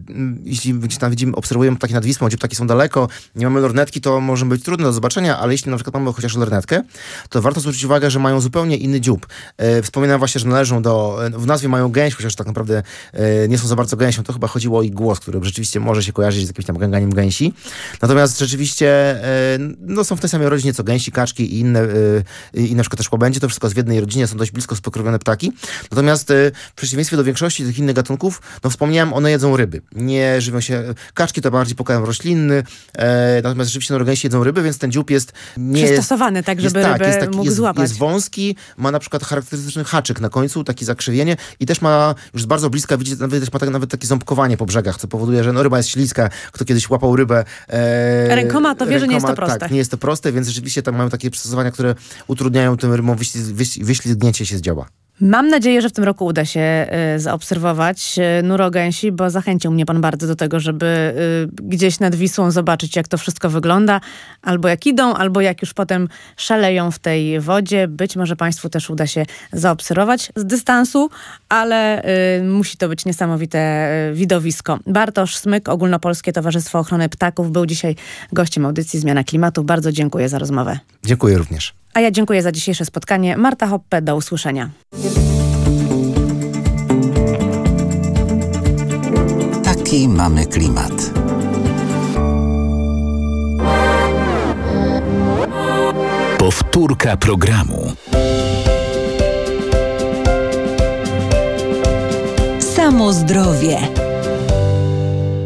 jeśli tam widzimy, obserwujemy takie nad Wisłą, gdzie ptaki są daleko, nie mamy lornetki, to może być trudne do zobaczenia, ale jeśli na przykład mamy chociaż lornetkę, to warto zwrócić uwagę, że mają zupełnie inny dziób. E, wspominałem właśnie, że należą do, w nazwie mają gęś, chociaż tak naprawdę e, nie są za bardzo gęsią, to chyba chodziło o ich głos, który rzeczywiście może się kojarzyć z jakimś tam gęganiem gęsi. Natomiast rzeczywiście no, są w tej samej rodzinie co gęsi, kaczki i inne, i na przykład też łabędzie, to wszystko jest w jednej rodzinie, są dość blisko spokrowione ptaki. Natomiast przeciwieństwie do większości tych innych gatunków, no wspomniałem, one jedzą ryby. Nie żywią się, kaczki to bardziej pokarm roślinny, e, natomiast rzeczywiście norogęsi jedzą ryby, więc ten dziób jest... Nie Przystosowany tak, żeby jest, tak, jest taki, mógł jest, złapać. Jest wąski, ma na przykład charakterystyczny haczyk na końcu, takie zakrzywienie i też ma już z bardzo bliska, widzicie, nawet, też ma tak, nawet takie ząbkowanie po brzegach, co powoduje, że no, ryba jest śliska, kto kiedyś łapał rybę... E, rękoma to wie, rękoma, że nie jest to proste. Tak, nie jest to proste, więc rzeczywiście tam mają takie przystosowania, które utrudniają tym rybom wyślizgnięcie się z dzioba. Mam nadzieję, że w tym roku uda się y, zaobserwować y, nurogęsi, bo zachęcił mnie pan bardzo do tego, żeby y, gdzieś nad Wisłą zobaczyć, jak to wszystko wygląda, albo jak idą, albo jak już potem szaleją w tej wodzie. Być może państwu też uda się zaobserwować z dystansu, ale y, musi to być niesamowite widowisko. Bartosz Smyk, Ogólnopolskie Towarzystwo Ochrony Ptaków, był dzisiaj gościem audycji Zmiana Klimatu. Bardzo dziękuję za rozmowę. Dziękuję również. A ja dziękuję za dzisiejsze spotkanie. Marta Hoppe, do usłyszenia. Taki mamy klimat. Powtórka programu. Samo zdrowie.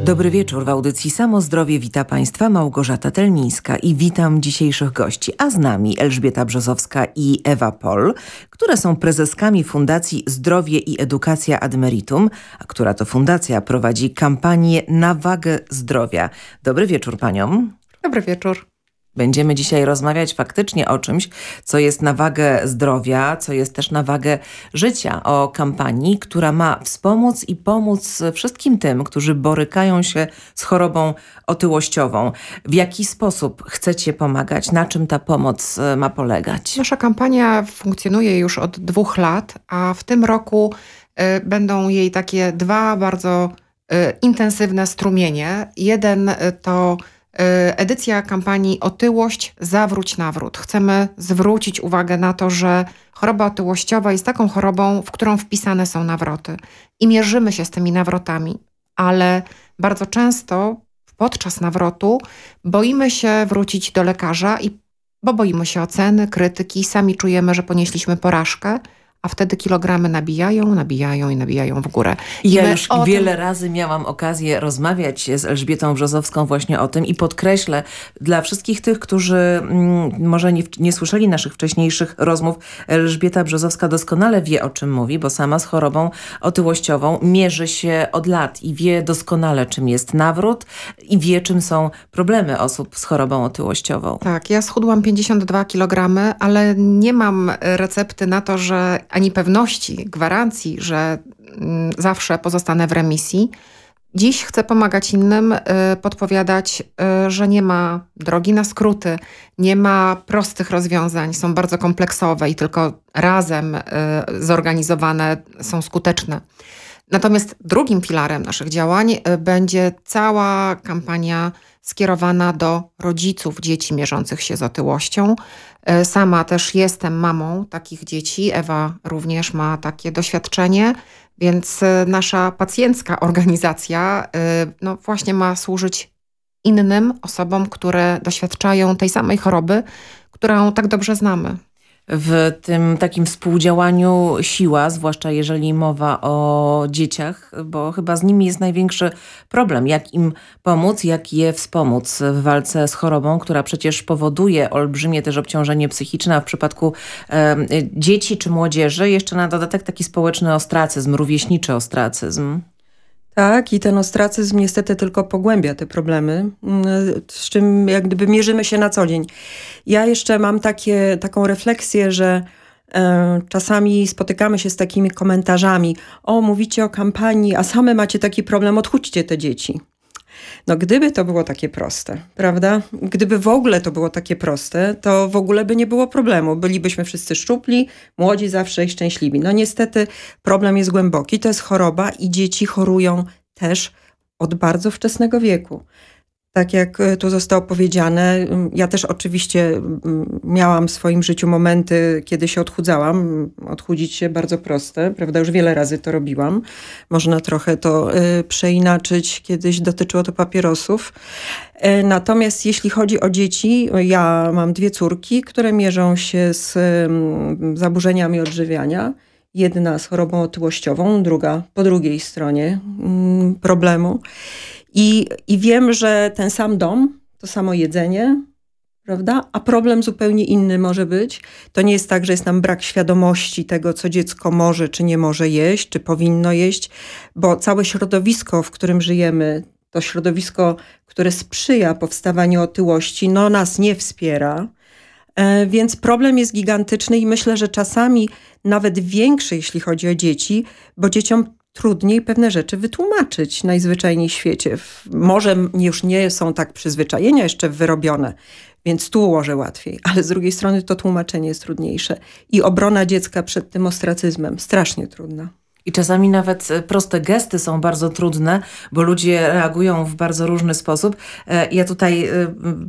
Dobry wieczór. W audycji Samo Zdrowie wita Państwa Małgorzata Telmińska i witam dzisiejszych gości, a z nami Elżbieta Brzozowska i Ewa Pol, które są prezeskami Fundacji Zdrowie i Edukacja Ad Meritum, a która to fundacja prowadzi kampanię Na Wagę Zdrowia. Dobry wieczór Paniom. Dobry wieczór. Będziemy dzisiaj rozmawiać faktycznie o czymś, co jest na wagę zdrowia, co jest też na wagę życia, o kampanii, która ma wspomóc i pomóc wszystkim tym, którzy borykają się z chorobą otyłościową. W jaki sposób chcecie pomagać? Na czym ta pomoc e, ma polegać? Nasza kampania funkcjonuje już od dwóch lat, a w tym roku y, będą jej takie dwa bardzo y, intensywne strumienie. Jeden y, to edycja kampanii Otyłość, zawróć nawrót. Chcemy zwrócić uwagę na to, że choroba otyłościowa jest taką chorobą, w którą wpisane są nawroty. I mierzymy się z tymi nawrotami, ale bardzo często podczas nawrotu boimy się wrócić do lekarza i bo boimy się oceny, krytyki, sami czujemy, że ponieśliśmy porażkę a wtedy kilogramy nabijają, nabijają i nabijają w górę. I ja już wiele tym... razy miałam okazję rozmawiać z Elżbietą Brzozowską właśnie o tym i podkreślę dla wszystkich tych, którzy mm, może nie, nie słyszeli naszych wcześniejszych rozmów, Elżbieta Brzozowska doskonale wie o czym mówi, bo sama z chorobą otyłościową mierzy się od lat i wie doskonale czym jest nawrót i wie czym są problemy osób z chorobą otyłościową. Tak, ja schudłam 52 kg, ale nie mam recepty na to, że ani pewności, gwarancji, że mm, zawsze pozostanę w remisji. Dziś chcę pomagać innym, y, podpowiadać, y, że nie ma drogi na skróty, nie ma prostych rozwiązań, są bardzo kompleksowe i tylko razem y, zorganizowane są skuteczne. Natomiast drugim filarem naszych działań będzie cała kampania skierowana do rodziców dzieci mierzących się z otyłością. E, sama też jestem mamą takich dzieci. Ewa również ma takie doświadczenie, więc e, nasza pacjencka organizacja e, no właśnie ma służyć innym osobom, które doświadczają tej samej choroby, którą tak dobrze znamy w tym takim współdziałaniu siła, zwłaszcza jeżeli mowa o dzieciach, bo chyba z nimi jest największy problem. Jak im pomóc, jak je wspomóc w walce z chorobą, która przecież powoduje olbrzymie też obciążenie psychiczne, a w przypadku e, dzieci czy młodzieży jeszcze na dodatek taki społeczny ostracyzm, rówieśniczy ostracyzm. Tak, i ten ostracyzm niestety tylko pogłębia te problemy, mm, z czym jak gdyby mierzymy się na co dzień. Ja jeszcze mam takie, taką refleksję, że e, czasami spotykamy się z takimi komentarzami: O, mówicie o kampanii, a same macie taki problem, odchudźcie te dzieci. No gdyby to było takie proste, prawda? Gdyby w ogóle to było takie proste, to w ogóle by nie było problemu. Bylibyśmy wszyscy szczupli, młodzi zawsze i szczęśliwi. No niestety problem jest głęboki, to jest choroba i dzieci chorują też od bardzo wczesnego wieku. Tak jak e, tu zostało powiedziane, ja też oczywiście miałam w swoim życiu momenty, kiedy się odchudzałam. Odchudzić się bardzo proste, prawda? Już wiele razy to robiłam. Można trochę to e, przeinaczyć. Kiedyś dotyczyło to papierosów. E, natomiast jeśli chodzi o dzieci, ja mam dwie córki, które mierzą się z zaburzeniami odżywiania jedna z chorobą otyłościową, druga po drugiej stronie problemu. I, I wiem, że ten sam dom, to samo jedzenie, prawda? A problem zupełnie inny może być. To nie jest tak, że jest nam brak świadomości tego, co dziecko może czy nie może jeść, czy powinno jeść, bo całe środowisko, w którym żyjemy, to środowisko, które sprzyja powstawaniu otyłości, no nas nie wspiera. E, więc problem jest gigantyczny i myślę, że czasami nawet większy, jeśli chodzi o dzieci, bo dzieciom trudniej pewne rzeczy wytłumaczyć najzwyczajniej w świecie. Może już nie są tak przyzwyczajenia jeszcze wyrobione, więc tu ułożę łatwiej, ale z drugiej strony to tłumaczenie jest trudniejsze i obrona dziecka przed tym ostracyzmem strasznie trudna. I czasami nawet e, proste gesty są bardzo trudne, bo ludzie reagują w bardzo różny sposób. E, ja tutaj e,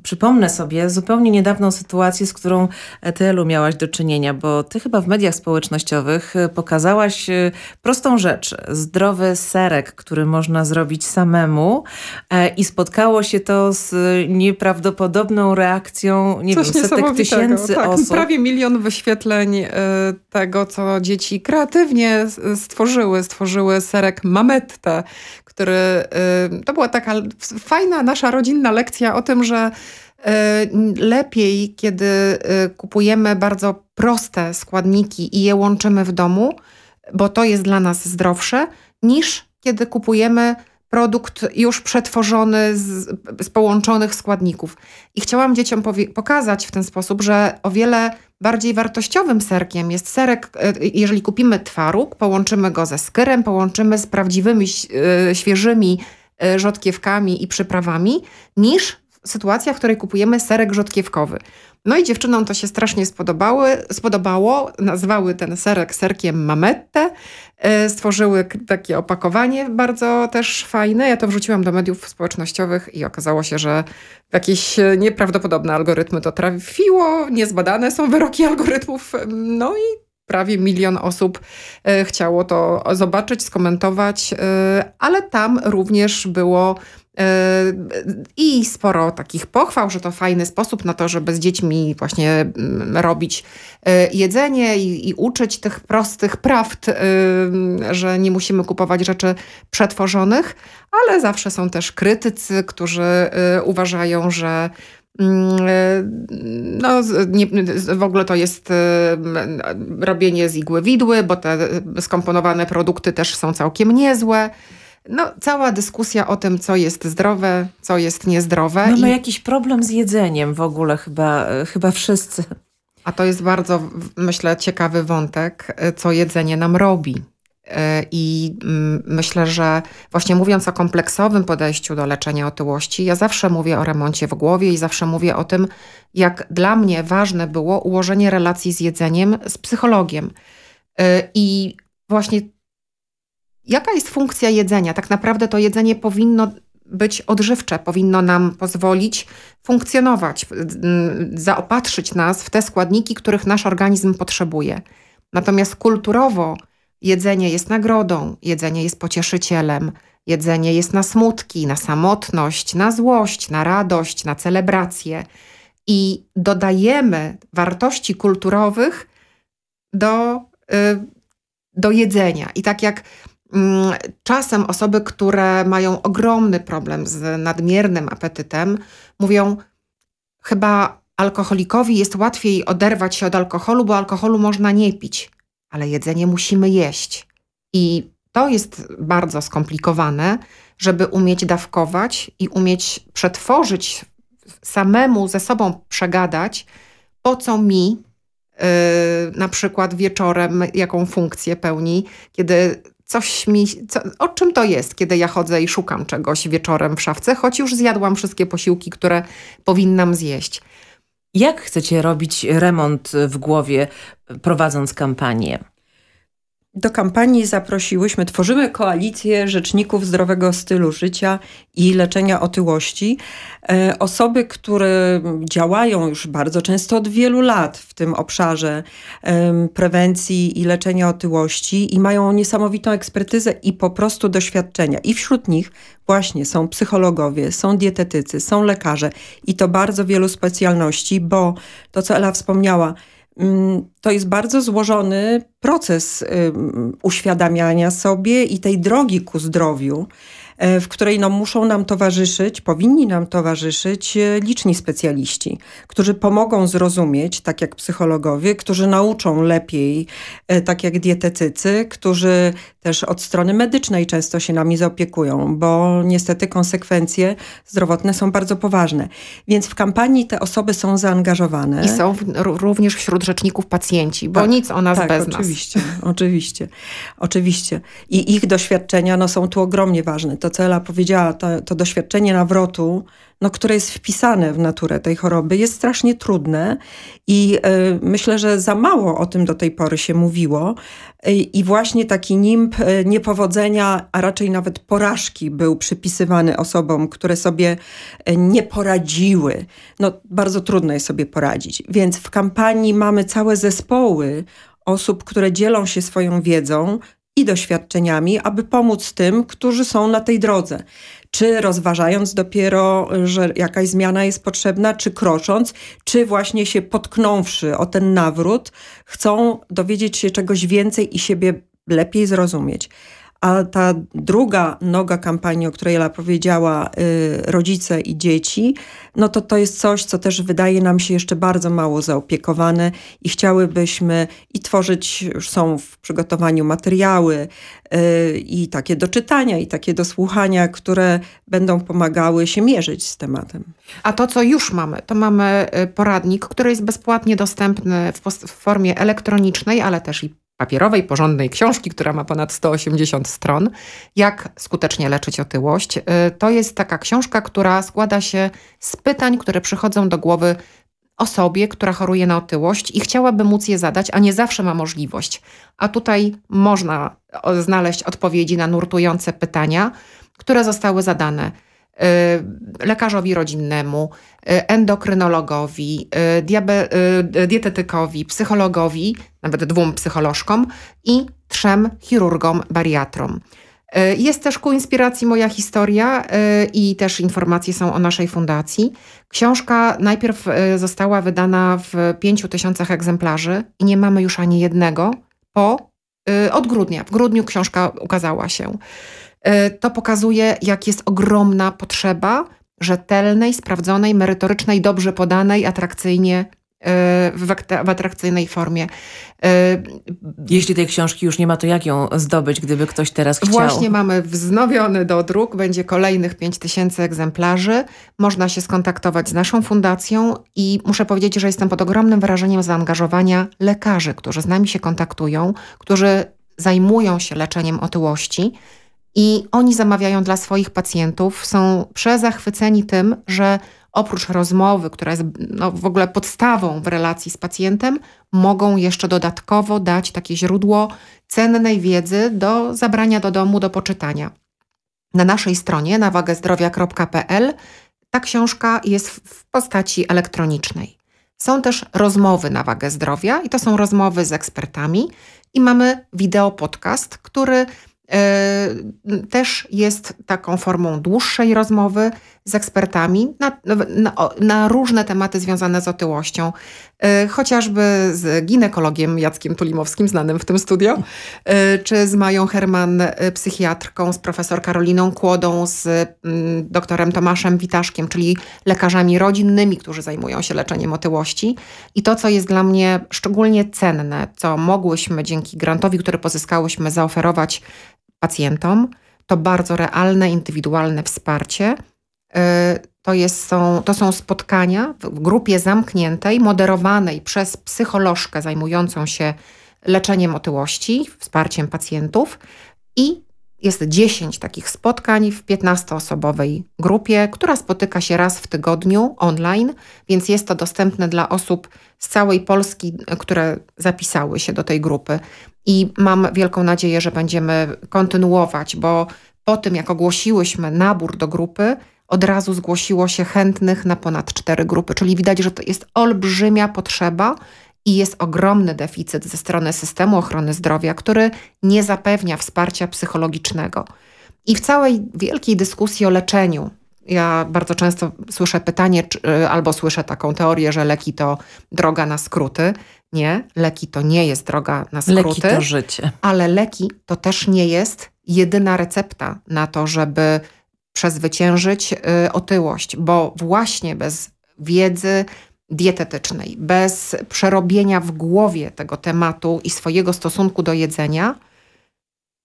przypomnę sobie zupełnie niedawną sytuację, z którą ty, Elu, miałaś do czynienia, bo ty chyba w mediach społecznościowych pokazałaś prostą rzecz. Zdrowy serek, który można zrobić samemu i spotkało się to z nieprawdopodobną reakcją, nie Coś wiem, setek tysięcy tak, osób. Prawie milion wyświetleń tego, co dzieci kreatywnie stworzyły stworzyły. Stworzyły serek Mamette, który y, to była taka fajna nasza rodzinna lekcja o tym, że y, lepiej, kiedy y, kupujemy bardzo proste składniki i je łączymy w domu, bo to jest dla nas zdrowsze, niż kiedy kupujemy produkt już przetworzony z, z połączonych składników. I chciałam dzieciom pokazać w ten sposób, że o wiele bardziej wartościowym serkiem jest serek, e, jeżeli kupimy twaróg, połączymy go ze skyrem, połączymy z prawdziwymi, e, świeżymi e, rzodkiewkami i przyprawami, niż sytuacja, w której kupujemy serek rzodkiewkowy. No i dziewczynom to się strasznie spodobały, spodobało, nazwały ten serek serkiem Mamette, stworzyły takie opakowanie bardzo też fajne. Ja to wrzuciłam do mediów społecznościowych i okazało się, że jakieś e, nieprawdopodobne algorytmy to trafiło, niezbadane są wyroki algorytmów, no i prawie milion osób e, chciało to zobaczyć, skomentować, e, ale tam również było I sporo takich pochwał, że to fajny sposób na to, żeby z dziećmi właśnie mm, robić jedzenie i, i uczyć tych prostych prawd, że nie musimy kupować rzeczy przetworzonych, ale zawsze są też krytycy, którzy uważają, że Mm, no, nie, w ogóle to jest robienie z igły widły, bo te skomponowane produkty też są całkiem niezłe. No, cała dyskusja o tym, co jest zdrowe, co jest niezdrowe. Mamy I... jakiś problem z jedzeniem w ogóle chyba, chyba wszyscy. A to jest bardzo, myślę, ciekawy wątek, co jedzenie nam robi. E, I mm, myślę, że właśnie mówiąc o kompleksowym podejściu do leczenia otyłości, ja zawsze mówię o remoncie w głowie i zawsze mówię o tym, jak dla mnie ważne było ułożenie relacji z jedzeniem z psychologiem. E, I właśnie jaka jest funkcja jedzenia? Tak naprawdę to jedzenie powinno być odżywcze, powinno nam pozwolić funkcjonować, zaopatrzyć nas w te składniki, których nasz organizm potrzebuje. Natomiast kulturowo Jedzenie jest nagrodą, jedzenie jest pocieszycielem, jedzenie jest na smutki, na samotność, na złość, na radość, na celebrację. I dodajemy wartości kulturowych do, y, do jedzenia. I tak jak czasem osoby, które mają ogromny problem z nadmiernym apetytem, mówią, chyba alkoholikowi jest łatwiej oderwać się od alkoholu, bo alkoholu można nie pić ale jedzenie musimy jeść. I to jest bardzo skomplikowane, żeby umieć dawkować i umieć przetworzyć, samemu ze sobą przegadać, po co mi yy, na przykład wieczorem, jaką funkcję pełni, kiedy coś mi. Co, o czym to jest, kiedy ja chodzę i szukam czegoś wieczorem w szafce, choć już zjadłam wszystkie posiłki, które powinnam zjeść. Jak chcecie robić remont w głowie, prowadząc kampanię? Do kampanii zaprosiłyśmy, tworzymy koalicję rzeczników zdrowego stylu życia i leczenia otyłości. E, osoby, które działają już bardzo często od wielu lat w tym obszarze prewencji i leczenia otyłości i mają niesamowitą ekspertyzę i po prostu doświadczenia. I wśród nich właśnie są psychologowie, są dietetycy, są lekarze i to bardzo wielu specjalności, bo to, co Ela wspomniała, to jest bardzo złożony proces uświadamiania sobie i tej drogi ku zdrowiu. E, w której no, muszą nam towarzyszyć, powinni nam towarzyszyć e, liczni specjaliści, którzy pomogą zrozumieć, tak jak psychologowie, którzy nauczą lepiej, e, tak jak dietetycy, którzy też od strony medycznej często się nami zaopiekują, bo niestety konsekwencje zdrowotne są bardzo poważne. Więc w kampanii te osoby są zaangażowane. I są również wśród rzeczników pacjenci, bo tak, nic o nas tak, bez oczywiście, nas. Oczywiście, oczywiście. I ich doświadczenia no, są tu ogromnie ważne. To to, co Ela powiedziała, to, to doświadczenie nawrotu, no, które jest wpisane w naturę tej choroby, jest strasznie trudne i y, myślę, że za mało o tym do tej pory się mówiło. Y, I właśnie taki nimb y, niepowodzenia, a raczej nawet porażki był przypisywany osobom, które sobie nie poradziły. No, bardzo trudno jest sobie poradzić. Więc w kampanii mamy całe zespoły osób, które dzielą się swoją wiedzą, i doświadczeniami, aby pomóc tym, którzy są na tej drodze. Czy rozważając dopiero, że jakaś zmiana jest potrzebna, czy krocząc, czy właśnie się potknąwszy o ten nawrót, chcą dowiedzieć się czegoś więcej i siebie lepiej zrozumieć. A ta druga noga kampanii, o której Ela powiedziała, y, rodzice i dzieci, no to to jest coś, co też wydaje nam się jeszcze bardzo mało zaopiekowane i chciałybyśmy i tworzyć, już są w przygotowaniu materiały y, i takie do czytania, i takie do słuchania, które będą pomagały się mierzyć z tematem. A to, co już mamy, to mamy y, poradnik, który jest bezpłatnie dostępny w, w formie elektronicznej, ale też i papierowej, porządnej książki, która ma ponad 180 stron, jak skutecznie leczyć otyłość. Y, to jest taka książka, która składa się z pytań, które przychodzą do głowy osobie, która choruje na otyłość i chciałaby móc je zadać, a nie zawsze ma możliwość. A tutaj można znaleźć odpowiedzi na nurtujące pytania, które zostały zadane lekarzowi rodzinnemu, y, endokrynologowi, y, dietetykowi, psychologowi, nawet dwóm psycholożkom i trzem chirurgom bariatrom. Jest też ku inspiracji moja historia i też informacje są o naszej fundacji. Książka najpierw została wydana w pięciu tysiącach egzemplarzy i nie mamy już ani jednego po, od grudnia. W grudniu książka ukazała się. To pokazuje, jak jest ogromna potrzeba rzetelnej, sprawdzonej, merytorycznej, dobrze podanej, atrakcyjnie w, atrakcyjnej formie. Jeśli tej książki już nie ma, to jak ją zdobyć, gdyby ktoś teraz chciał? Właśnie mamy wznowiony dodruk, będzie kolejnych 5000 egzemplarzy. Można się skontaktować z naszą fundacją i muszę powiedzieć, że jestem pod ogromnym wrażeniem zaangażowania lekarzy, którzy z nami się kontaktują, którzy zajmują się leczeniem otyłości. I oni zamawiają dla swoich pacjentów, są przezachwyceni tym, że oprócz rozmowy, która jest no, w ogóle podstawą w relacji z pacjentem, mogą jeszcze dodatkowo dać takie źródło cennej wiedzy do zabrania do domu, do poczytania. Na naszej stronie nawagazdrowia.pl ta książka jest w postaci elektronicznej. Są też rozmowy na wagę zdrowia i to są rozmowy z ekspertami i mamy wideo podcast, który też jest taką formą dłuższej rozmowy z ekspertami na, na, na, różne tematy związane z otyłością. E, chociażby z ginekologiem Jackiem Tulimowskim, znanym w tym studio, e, czy z Mają Herman, psychiatrką, z profesor Karoliną Kłodą, z mm, doktorem Tomaszem Witaszkiem, czyli lekarzami rodzinnymi, którzy zajmują się leczeniem otyłości. I to, co jest dla mnie szczególnie cenne, co mogłyśmy dzięki grantowi, który pozyskałyśmy, zaoferować pacjentom, to bardzo realne, indywidualne wsparcie. Y, to, jest, są, to są spotkania w grupie zamkniętej, moderowanej przez psycholożkę zajmującą się leczeniem otyłości, wsparciem pacjentów i jest 10 takich spotkań w 15-osobowej grupie, która spotyka się raz w tygodniu online, więc jest to dostępne dla osób z całej Polski, które zapisały się do tej grupy. I mam wielką nadzieję, że będziemy kontynuować, bo po tym, jak ogłosiłyśmy nabór do grupy, od razu zgłosiło się chętnych na ponad cztery grupy, czyli widać, że to jest olbrzymia potrzeba i jest ogromny deficyt ze strony systemu ochrony zdrowia, który nie zapewnia wsparcia psychologicznego. I w całej wielkiej dyskusji o leczeniu, ja bardzo często słyszę pytanie, czy, y, albo słyszę taką teorię, że leki to droga na skróty. Nie, leki to nie jest droga na skróty. Leki to życie. Ale leki to też nie jest jedyna recepta na to, żeby przezwyciężyć y, otyłość, bo właśnie bez wiedzy, dietetycznej, bez przerobienia w głowie tego tematu i swojego stosunku do jedzenia,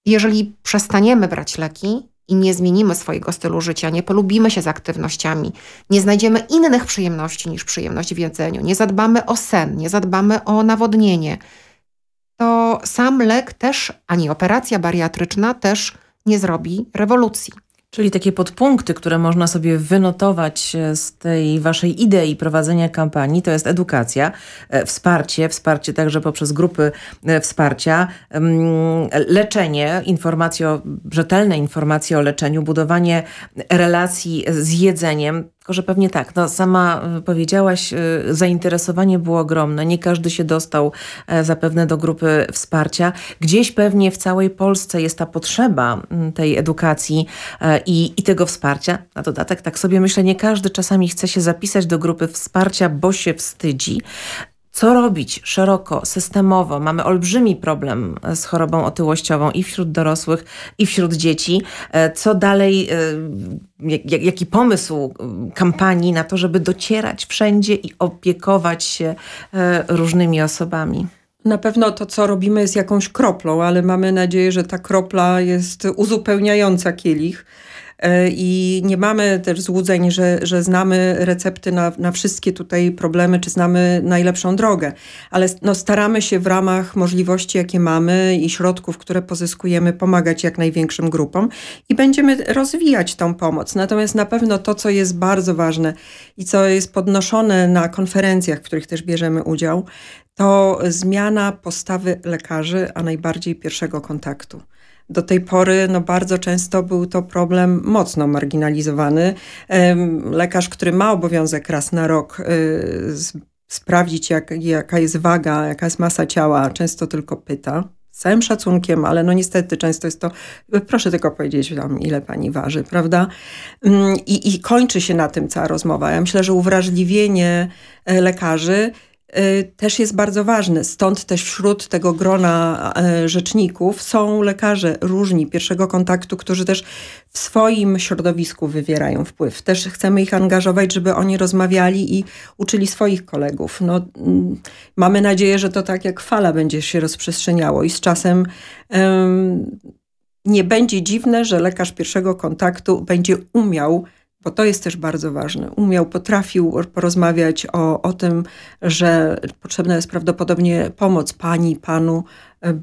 jeżeli przestaniemy brać leki i nie zmienimy swojego stylu życia, nie polubimy się z aktywnościami, nie znajdziemy innych przyjemności niż przyjemność w jedzeniu, nie zadbamy o sen, nie zadbamy o nawodnienie, to sam lek też, ani operacja bariatryczna też nie zrobi rewolucji. Czyli takie podpunkty, które można sobie wynotować e, z tej waszej idei prowadzenia kampanii, to jest edukacja, e, wsparcie, wsparcie także poprzez grupy e, wsparcia, leczenie, informacje rzetelne informacje o leczeniu, budowanie relacji z jedzeniem, tylko, że pewnie tak, no sama y, powiedziałaś, y, zainteresowanie było ogromne. Nie każdy się dostał e, zapewne do grupy wsparcia. Gdzieś pewnie w całej Polsce jest ta potrzeba mm, tej edukacji e, i, i tego wsparcia. Na dodatek, tak sobie myślę, nie każdy czasami chce się zapisać do grupy wsparcia, bo się wstydzi co robić szeroko, systemowo. Mamy olbrzymi problem z chorobą otyłościową i wśród dorosłych, i wśród dzieci. E, co dalej, e, jaki pomysł kampanii na to, żeby docierać wszędzie i opiekować się e, różnymi osobami? Na pewno to, co robimy, jest jakąś kroplą, ale mamy nadzieję, że ta kropla jest uzupełniająca kielich E, i nie mamy też złudzeń, że, że znamy recepty na, na wszystkie tutaj problemy, czy znamy najlepszą drogę, ale no, staramy się w ramach możliwości, jakie mamy i środków, które pozyskujemy, pomagać jak największym grupom i będziemy rozwijać tą pomoc. Natomiast na pewno to, co jest bardzo ważne i co jest podnoszone na konferencjach, w których też bierzemy udział, to zmiana postawy lekarzy, a najbardziej pierwszego kontaktu do tej pory no, bardzo często był to problem mocno marginalizowany. Lekarz, który ma obowiązek raz na rok y, sprawdzić, jak, jaka jest waga, jaka jest masa ciała, często tylko pyta, z całym szacunkiem, ale no niestety często jest to, proszę tylko powiedzieć tam, ile pani waży, prawda? Mm, I, I kończy się na tym cała rozmowa. Ja myślę, że uwrażliwienie e, lekarzy też jest bardzo ważny. Stąd też wśród tego grona e, rzeczników są lekarze różni pierwszego kontaktu, którzy też w swoim środowisku wywierają wpływ. Też chcemy ich angażować, żeby oni rozmawiali i uczyli swoich kolegów. No, mm, mamy nadzieję, że to tak jak fala będzie się rozprzestrzeniało i z czasem um, nie będzie dziwne, że lekarz pierwszego kontaktu będzie umiał bo to jest też bardzo ważne. Umiał, potrafił porozmawiać o, o tym, że potrzebna jest prawdopodobnie pomoc pani, panu,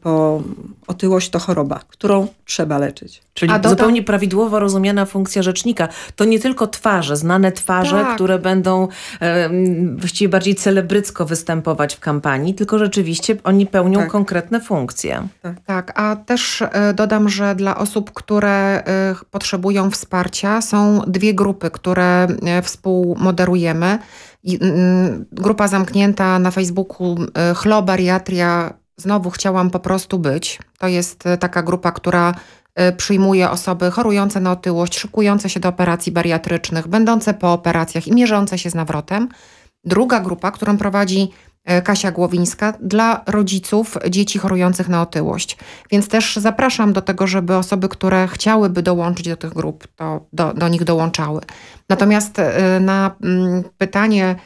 bo otyłość to choroba, którą trzeba leczyć. Czyli dodam... zupełnie prawidłowo rozumiana funkcja rzecznika. To nie tylko twarze, znane twarze, tak. które będą e, właściwie bardziej celebrycko występować w kampanii, tylko rzeczywiście oni pełnią tak. konkretne funkcje. Tak. tak, a też e, dodam, że dla osób, które e, potrzebują wsparcia są dwie grupy, które e, współmoderujemy. Grupa zamknięta na Facebooku Chlo Bariatria Znowu chciałam po prostu być. To jest e, taka grupa, która e, przyjmuje osoby chorujące na otyłość, szykujące się do operacji bariatrycznych, będące po operacjach i mierzące się z nawrotem. Druga grupa, którą prowadzi e, Kasia Głowińska dla rodziców dzieci chorujących na otyłość. Więc też zapraszam do tego, żeby osoby, które chciałyby dołączyć do tych grup, to do, do nich dołączały. Natomiast na mm, pytanie,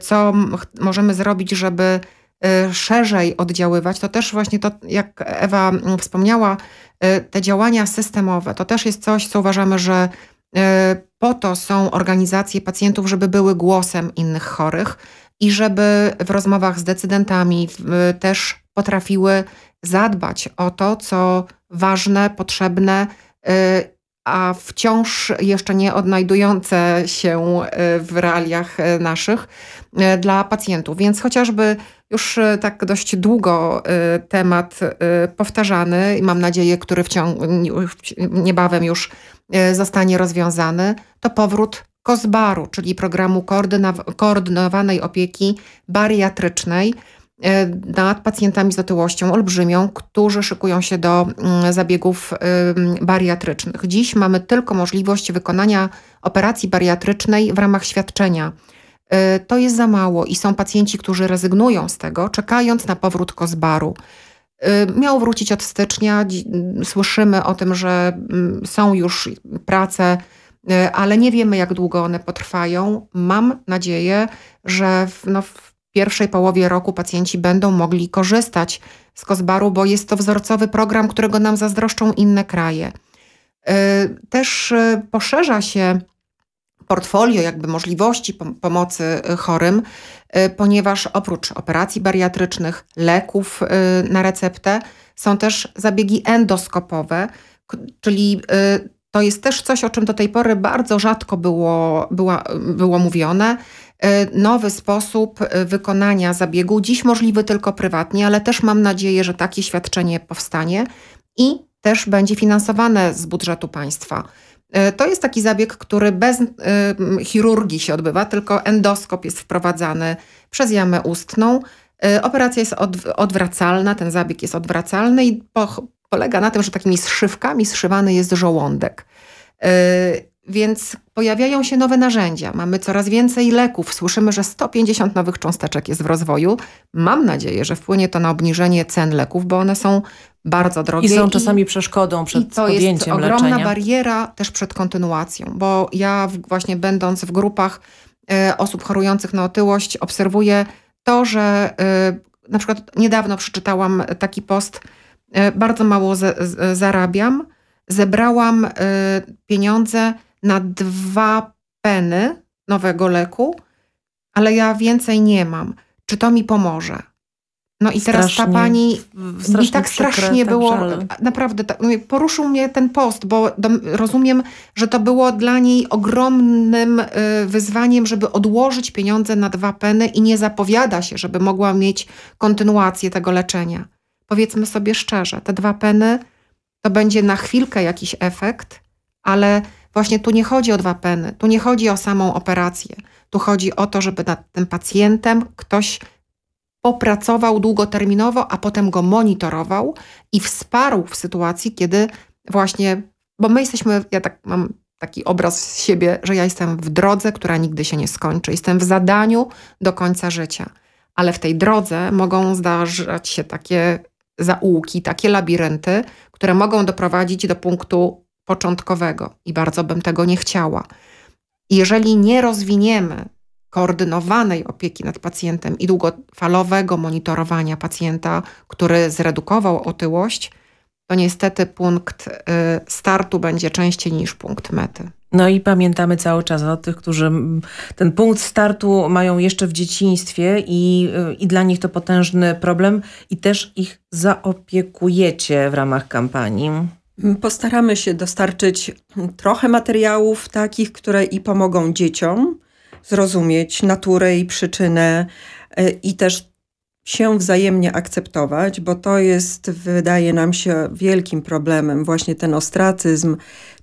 co możemy zrobić, żeby szerzej oddziaływać, to też właśnie to, jak Ewa mm, wspomniała, y, te działania systemowe, to też jest coś, co uważamy, że y, po to są organizacje pacjentów, żeby były głosem innych chorych i żeby w rozmowach z decydentami też potrafiły zadbać o to, co ważne, potrzebne, a wciąż jeszcze nie odnajdujące się w realiach naszych dla pacjentów. Więc chociażby już tak dość długo temat powtarzany i mam nadzieję, który w ciągu, niebawem już zostanie rozwiązany, to powrót COSBAR-u, czyli programu koordynowanej opieki bariatrycznej nad pacjentami z otyłością olbrzymią, którzy szykują się do mm, zabiegów bariatrycznych. Dziś mamy tylko możliwość wykonania operacji bariatrycznej w ramach świadczenia Y, to jest za mało i są pacjenci, którzy rezygnują z tego, czekając na powrót Kozbaru. Y, miał wrócić od stycznia. Słyszymy o tym, że mm, są już prace, ale nie wiemy, jak długo one potrwają. Mam nadzieję, że w, no, w pierwszej połowie roku pacjenci będą mogli korzystać z Kozbaru, bo jest to wzorcowy program, którego nam zazdroszczą inne kraje. Też poszerza się portfolio jakby możliwości pomocy y, chorym, y, ponieważ oprócz operacji bariatrycznych, leków y, na receptę, są też zabiegi endoskopowe, czyli to jest też coś, o czym do tej pory bardzo rzadko było, było, było mówione. Nowy sposób wykonania zabiegu, dziś możliwy tylko prywatnie, ale też mam nadzieję, że takie świadczenie powstanie i też będzie finansowane z budżetu państwa. E, to jest taki zabieg, który bez chirurgii się odbywa, tylko endoskop jest wprowadzany przez jamę ustną. Operacja jest od, odwracalna, ten zabieg jest odwracalny i po, polega na tym, że takimi zszywkami zszywany jest żołądek. Więc pojawiają się nowe narzędzia, mamy coraz więcej leków. Słyszymy, że 150 nowych cząsteczek jest w rozwoju. Mam nadzieję, że wpłynie to na obniżenie cen leków, bo one są bardzo drogie. I są czasami przeszkodą przed i to jest ogromna leczenia. bariera też przed kontynuacją, bo ja właśnie będąc w grupach y, osób chorujących na otyłość obserwuję to, że y, na przykład niedawno przeczytałam taki post, y, bardzo mało z, z, zarabiam, zebrałam pieniądze na dwa peny nowego leku, ale ja więcej nie mam. Czy to mi pomoże? No i teraz ta pani mi tak strasznie tak było, tak naprawdę tak, poruszył mnie ten post, bo do, rozumiem, że to było dla niej ogromnym y, wyzwaniem, żeby odłożyć pieniądze na dwa peny i nie zapowiada się, żeby mogła mieć kontynuację tego leczenia. Powiedzmy sobie szczerze, te dwa peny to będzie na chwilkę jakiś efekt, ale właśnie tu nie chodzi o dwa peny, tu nie chodzi o samą operację. Tu chodzi o to, żeby nad tym pacjentem ktoś opracował długoterminowo, a potem go monitorował i wsparł w sytuacji, kiedy właśnie, bo my jesteśmy, ja tak mam taki obraz siebie, że ja jestem w drodze, która nigdy się nie skończy. Jestem w zadaniu do końca życia. Ale w tej drodze mogą zdarzać się takie zaułki, takie labirynty, które mogą doprowadzić do punktu początkowego i bardzo bym tego nie chciała. Jeżeli nie rozwiniemy koordynowanej opieki nad pacjentem i długofalowego monitorowania pacjenta, który zredukował otyłość, to niestety punkt y, startu będzie częściej niż punkt mety. No i pamiętamy cały czas o tych, którzy ten punkt startu mają jeszcze w dzieciństwie i, y, i dla nich to potężny problem i też ich zaopiekujecie w ramach kampanii. Postaramy się dostarczyć trochę materiałów takich, które i pomogą dzieciom zrozumieć naturę i przyczynę y, i też się wzajemnie akceptować, bo to jest, wydaje nam się, wielkim problemem, właśnie ten ostracyzm,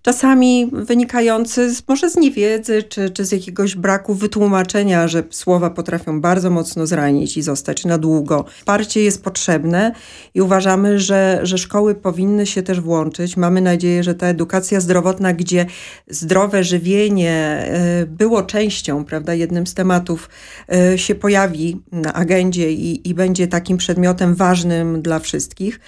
czasami wynikający z, może z niewiedzy, czy, czy z jakiegoś braku wytłumaczenia, że słowa potrafią bardzo mocno zranić i zostać na długo. Wsparcie jest potrzebne i uważamy, że, że szkoły powinny się też włączyć. Mamy nadzieję, że ta edukacja zdrowotna, gdzie zdrowe żywienie e, było częścią, prawda, jednym z tematów, e, się pojawi na agendzie i, i będzie takim przedmiotem ważnym dla wszystkich.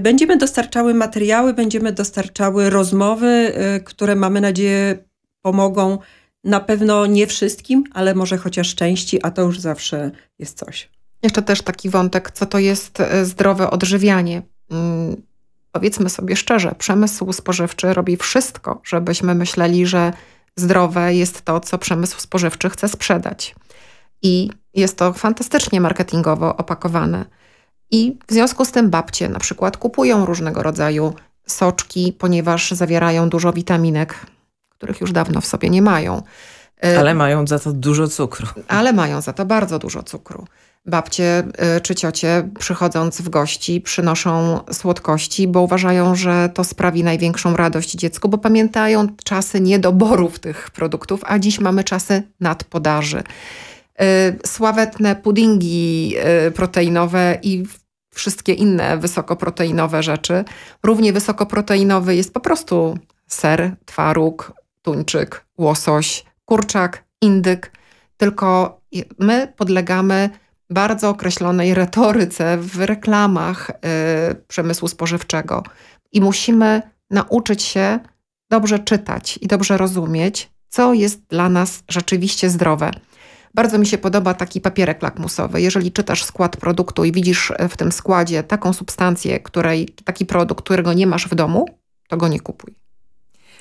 Będziemy dostarczały materiały, będziemy dostarczały rozmowy, y, które mamy nadzieję pomogą na pewno nie wszystkim, ale może chociaż części, a to już zawsze jest coś. Jeszcze też taki wątek, co to jest y, zdrowe odżywianie. Mm, powiedzmy sobie szczerze, przemysł spożywczy robi wszystko, żebyśmy myśleli, że zdrowe jest to, co przemysł spożywczy chce sprzedać. I jest to fantastycznie marketingowo opakowane. I w związku z tym babcie na przykład kupują różnego rodzaju soczki, ponieważ zawierają dużo witaminek, których już dawno w sobie nie mają. Y, Ale mają za to dużo cukru. Ale mają za to bardzo dużo cukru. Babcie y, czy ciocie przychodząc w gości przynoszą słodkości, bo uważają, że to sprawi największą radość dziecku, bo pamiętają czasy niedoborów tych produktów, a dziś mamy czasy nadpodaży. Y, sławetne puddingi y, proteinowe i wszystkie inne wysokoproteinowe rzeczy. Równie wysokoproteinowy jest po prostu ser, twaróg, tuńczyk, łosoś, kurczak, indyk. Tylko my podlegamy bardzo określonej retoryce w reklamach y, przemysłu spożywczego i musimy nauczyć się dobrze czytać i dobrze rozumieć, co jest dla nas rzeczywiście zdrowe. Bardzo mi się podoba taki papierek lakmusowy. Jeżeli czytasz skład produktu i widzisz w tym składzie taką substancję, której, taki produkt, którego nie masz w domu, to go nie kupuj.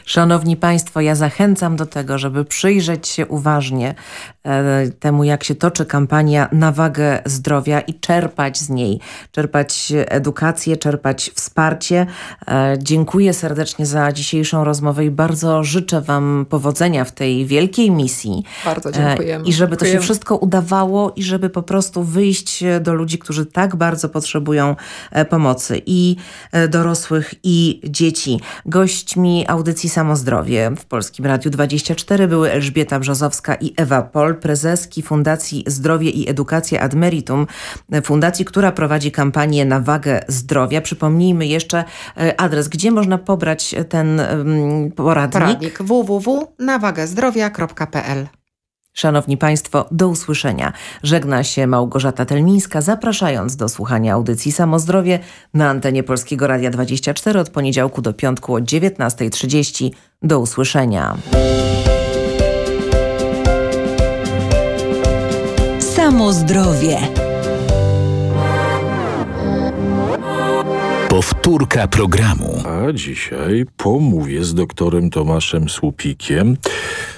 Szanowni Państwo, ja zachęcam do tego, żeby przyjrzeć się uważnie e, temu, jak się toczy kampania na wagę zdrowia i czerpać z niej, czerpać edukację, czerpać wsparcie. E, dziękuję serdecznie za dzisiejszą rozmowę i bardzo życzę Wam powodzenia w tej wielkiej misji. Bardzo dziękujemy. I żeby dziękujemy. to się wszystko udawało i żeby po prostu wyjść do ludzi, którzy tak bardzo potrzebują e, pomocy i dorosłych i dzieci. Gośćmi audycji Samozdrowie w Polskim Radiu 24 były Elżbieta Brzozowska i Ewa Pol, prezeski Fundacji Zdrowie i Edukacja Ad Meritum, fundacji, która prowadzi kampanię na wagę zdrowia. Przypomnijmy jeszcze e, adres, gdzie można pobrać ten poradnik. Poradnik www.nawagęzdrowia.pl Szanowni Państwo, do usłyszenia. Żegna się Małgorzata Telmińska, zapraszając do słuchania audycji Samozdrowie na antenie Polskiego Radia 24 od poniedziałku do piątku o 19.30. Do usłyszenia. Samozdrowie. Powtórka programu. A dzisiaj pomówię z doktorem Tomaszem Słupikiem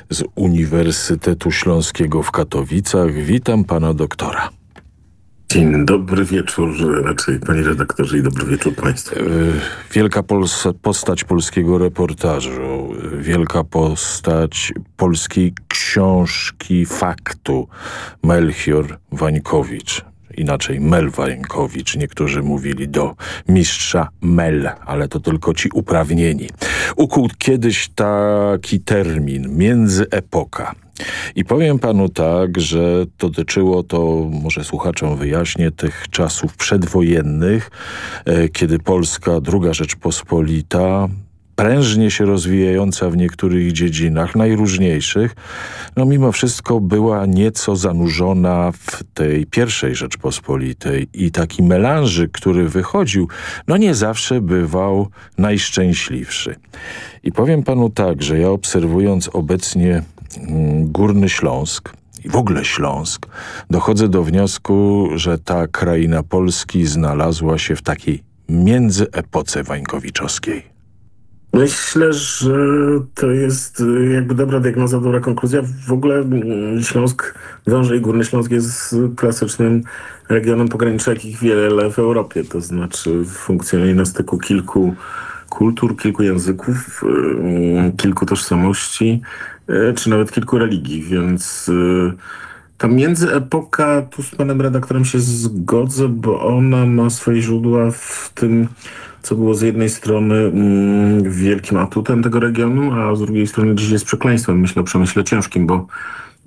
z Uniwersytetu Śląskiego w Katowicach. Witam pana doktora. Dzień dobry wieczór, raczej panie redaktorze i dobry wieczór państwu. E, wielka postać polskiego reportażu, wielka postać polskiej książki faktu, Melchior Wańkowicz inaczej Mel Wańkowicz. Niektórzy mówili do mistrza Mel, ale to tylko ci uprawnieni. Ukuł kiedyś taki termin, międzyepoka. I powiem panu tak, że dotyczyło to, może słuchaczom wyjaśnię, tych czasów przedwojennych, e, kiedy Polska, druga Rzeczpospolita, prężnie się rozwijająca w niektórych dziedzinach, najróżniejszych, no mimo wszystko była nieco zanurzona w tej pierwszej Rzeczpospolitej i taki melanżyk, który wychodził, no nie zawsze bywał najszczęśliwszy. I powiem panu tak, że ja obserwując obecnie mm, Górny Śląsk, i w ogóle Śląsk, dochodzę do wniosku, że ta kraina Polski znalazła się w takiej międzyepoce wańkowiczowskiej. Myślę, że to jest y, jakby dobra diagnoza, dobra konkluzja. W ogóle mm, Śląsk, Wężej Górny Śląsk jest klasycznym regionem pogranicza, jakich wiele w Europie. To znaczy funkcjonuje na styku kilku kultur, kilku języków, y, kilku tożsamości, y, czy nawet kilku religii, więc ta międzyepoka, tu z panem redaktorem się zgodzę, bo ona ma swoje źródła w tym co było z jednej strony mm, wielkim atutem tego regionu, a z drugiej strony dziś jest przekleństwem. Myślę o przemyśle ciężkim, bo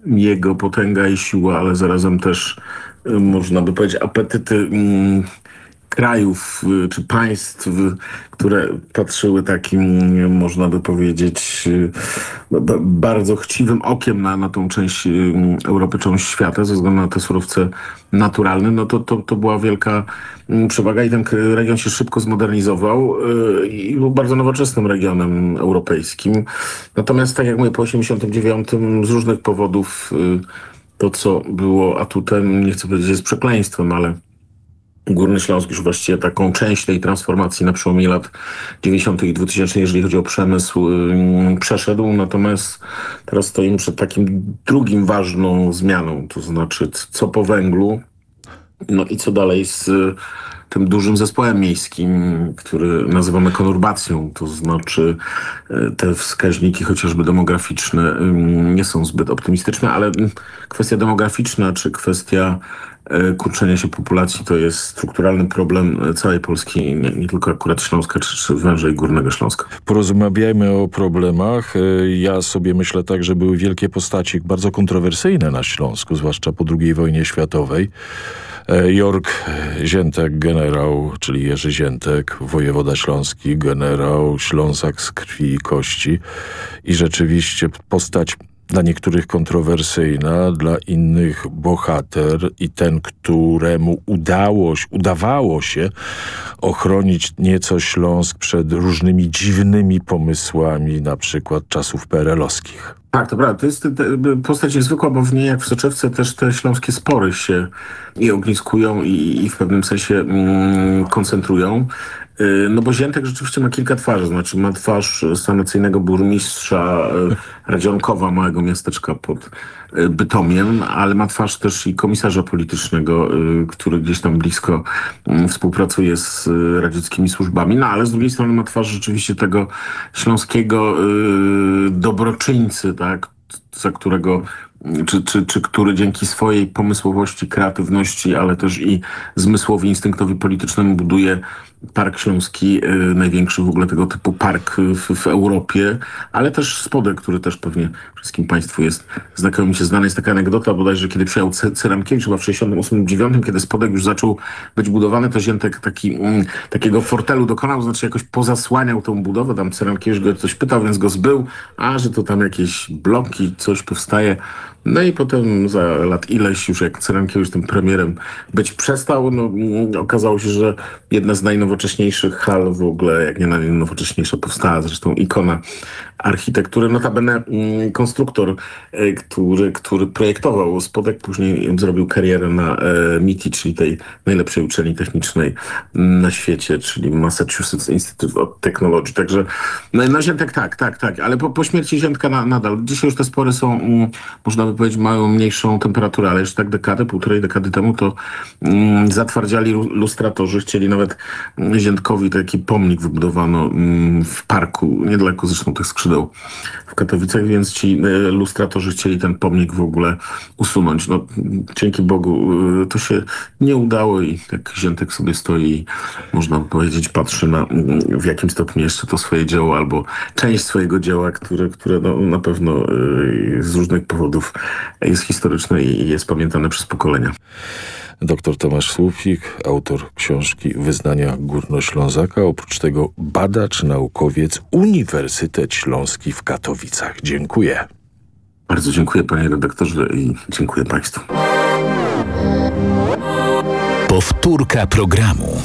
jego potęga i siła, ale zarazem też y, można by powiedzieć apetyty mm, krajów y, czy państw, które patrzyły takim, można by powiedzieć, y, bardzo chciwym okiem na, na tą część y, Europy, część świata, ze względu na te surowce naturalne, no to, to, to była wielka przewaga i ten region się szybko zmodernizował i był bardzo nowoczesnym regionem europejskim. Natomiast, tak jak mówię, po 89 z różnych powodów to, co było atutem, nie chcę powiedzieć, jest przekleństwem, ale Górny Śląsk już właściwie taką część tej transformacji na przełomie lat 90. i 2000, jeżeli chodzi o przemysł, przeszedł. Natomiast teraz stoimy przed takim drugim ważną zmianą, to znaczy co po węglu, no i co dalej z tym dużym zespołem miejskim, który nazywamy konurbacją, to znaczy e, te wskaźniki chociażby demograficzne nie są zbyt optymistyczne, ale kwestia demograficzna czy kwestia e, kurczenia się populacji to jest strukturalny problem całej Polski, nie, nie tylko akurat Śląska czy, czy wężej Górnego Śląska. Porozmawiajmy o problemach. E, ja sobie myślę tak, że były wielkie postaci bardzo kontrowersyjne na Śląsku, zwłaszcza po II wojnie światowej. E, Jork Ziętek, generał, czyli Jerzy Ziętek, wojewoda śląski, generał, Ślązak z krwi i kości i rzeczywiście postać dla niektórych kontrowersyjna, dla innych bohater i ten, któremu udało, udawało się ochronić nieco Śląsk przed różnymi dziwnymi pomysłami, na przykład czasów perelowskich. Tak, to prawda. To jest postać niezwykła, bo w niej jak w soczewce też te śląskie spory się i ogniskują i, i w pewnym sensie mm, koncentrują. Y, no bo Ziętek rzeczywiście ma kilka twarzy, znaczy ma twarz sanacyjnego burmistrza y, Radzionkowa, małego miasteczka pod y, Bytomiem, ale ma twarz też i komisarza politycznego, który gdzieś tam blisko mm, współpracuje z radzieckimi służbami, no ale z drugiej strony ma twarz rzeczywiście tego śląskiego dobroczyńcy, tak, za którego czy, czy, czy który dzięki swojej pomysłowości, kreatywności, ale też i zmysłowi, instynktowi politycznemu buduje Park Śląski, y, największy w ogóle tego typu park w, w, Europie, ale też Spodek, który też pewnie wszystkim Państwu jest znakomicie znany. Jest taka anegdota bodajże, kiedy przyjechał Cyrankiewicz chyba w 68-9, kiedy Spodek już zaczął być budowany, to Ziętek taki, mm, takiego fortelu dokonał, znaczy jakoś pozasłaniał tą budowę, tam Cyrankiewicz go coś pytał, więc go zbył, a że to tam jakieś bloki, coś powstaje. No i potem za lat ileś już jak Cyrankiewicz tym premierem być przestał, no mm, okazało się, że jedna z najnowocześniejszych hal w ogóle, jak nie najnowocześniejsza powstała, zresztą ikona architektury. Notabene mm, konstruktor, e, który, który projektował spodek, później zrobił karierę na e, MITI, czyli tej najlepszej uczelni technicznej na świecie, czyli Massachusetts Institute of Technology. Także no, no Ziętek tak, tak, tak, ale po, po śmierci Ziętka na, nadal. Dzisiaj już te spory są, mm, można by powiedzieć, mają mniejszą temperaturę, ale jeszcze tak dekadę, półtorej dekady temu to mm, zatwardziali lustratorzy, chcieli nawet mm, Ziętkowi taki pomnik wybudowano mm, w parku, niedaleko zresztą tych skrzydeł w Katowicach, więc ci y, lustratorzy chcieli ten pomnik w ogóle usunąć. No, dzięki Bogu y, to się nie udało i tak Ziętek sobie stoi i można powiedzieć patrzy na mm, w jakim stopniu jeszcze to swoje dzieło albo część swojego dzieła, które, które no, na pewno y, z różnych powodów jest historyczne i jest pamiętane przez pokolenia. Dr Tomasz Słupik, autor książki Wyznania Górnoślązaka, oprócz tego badacz, naukowiec, Uniwersytet Śląski w Katowicach. Dziękuję. Bardzo dziękuję panie redaktorze i dziękuję państwu. Powtórka programu.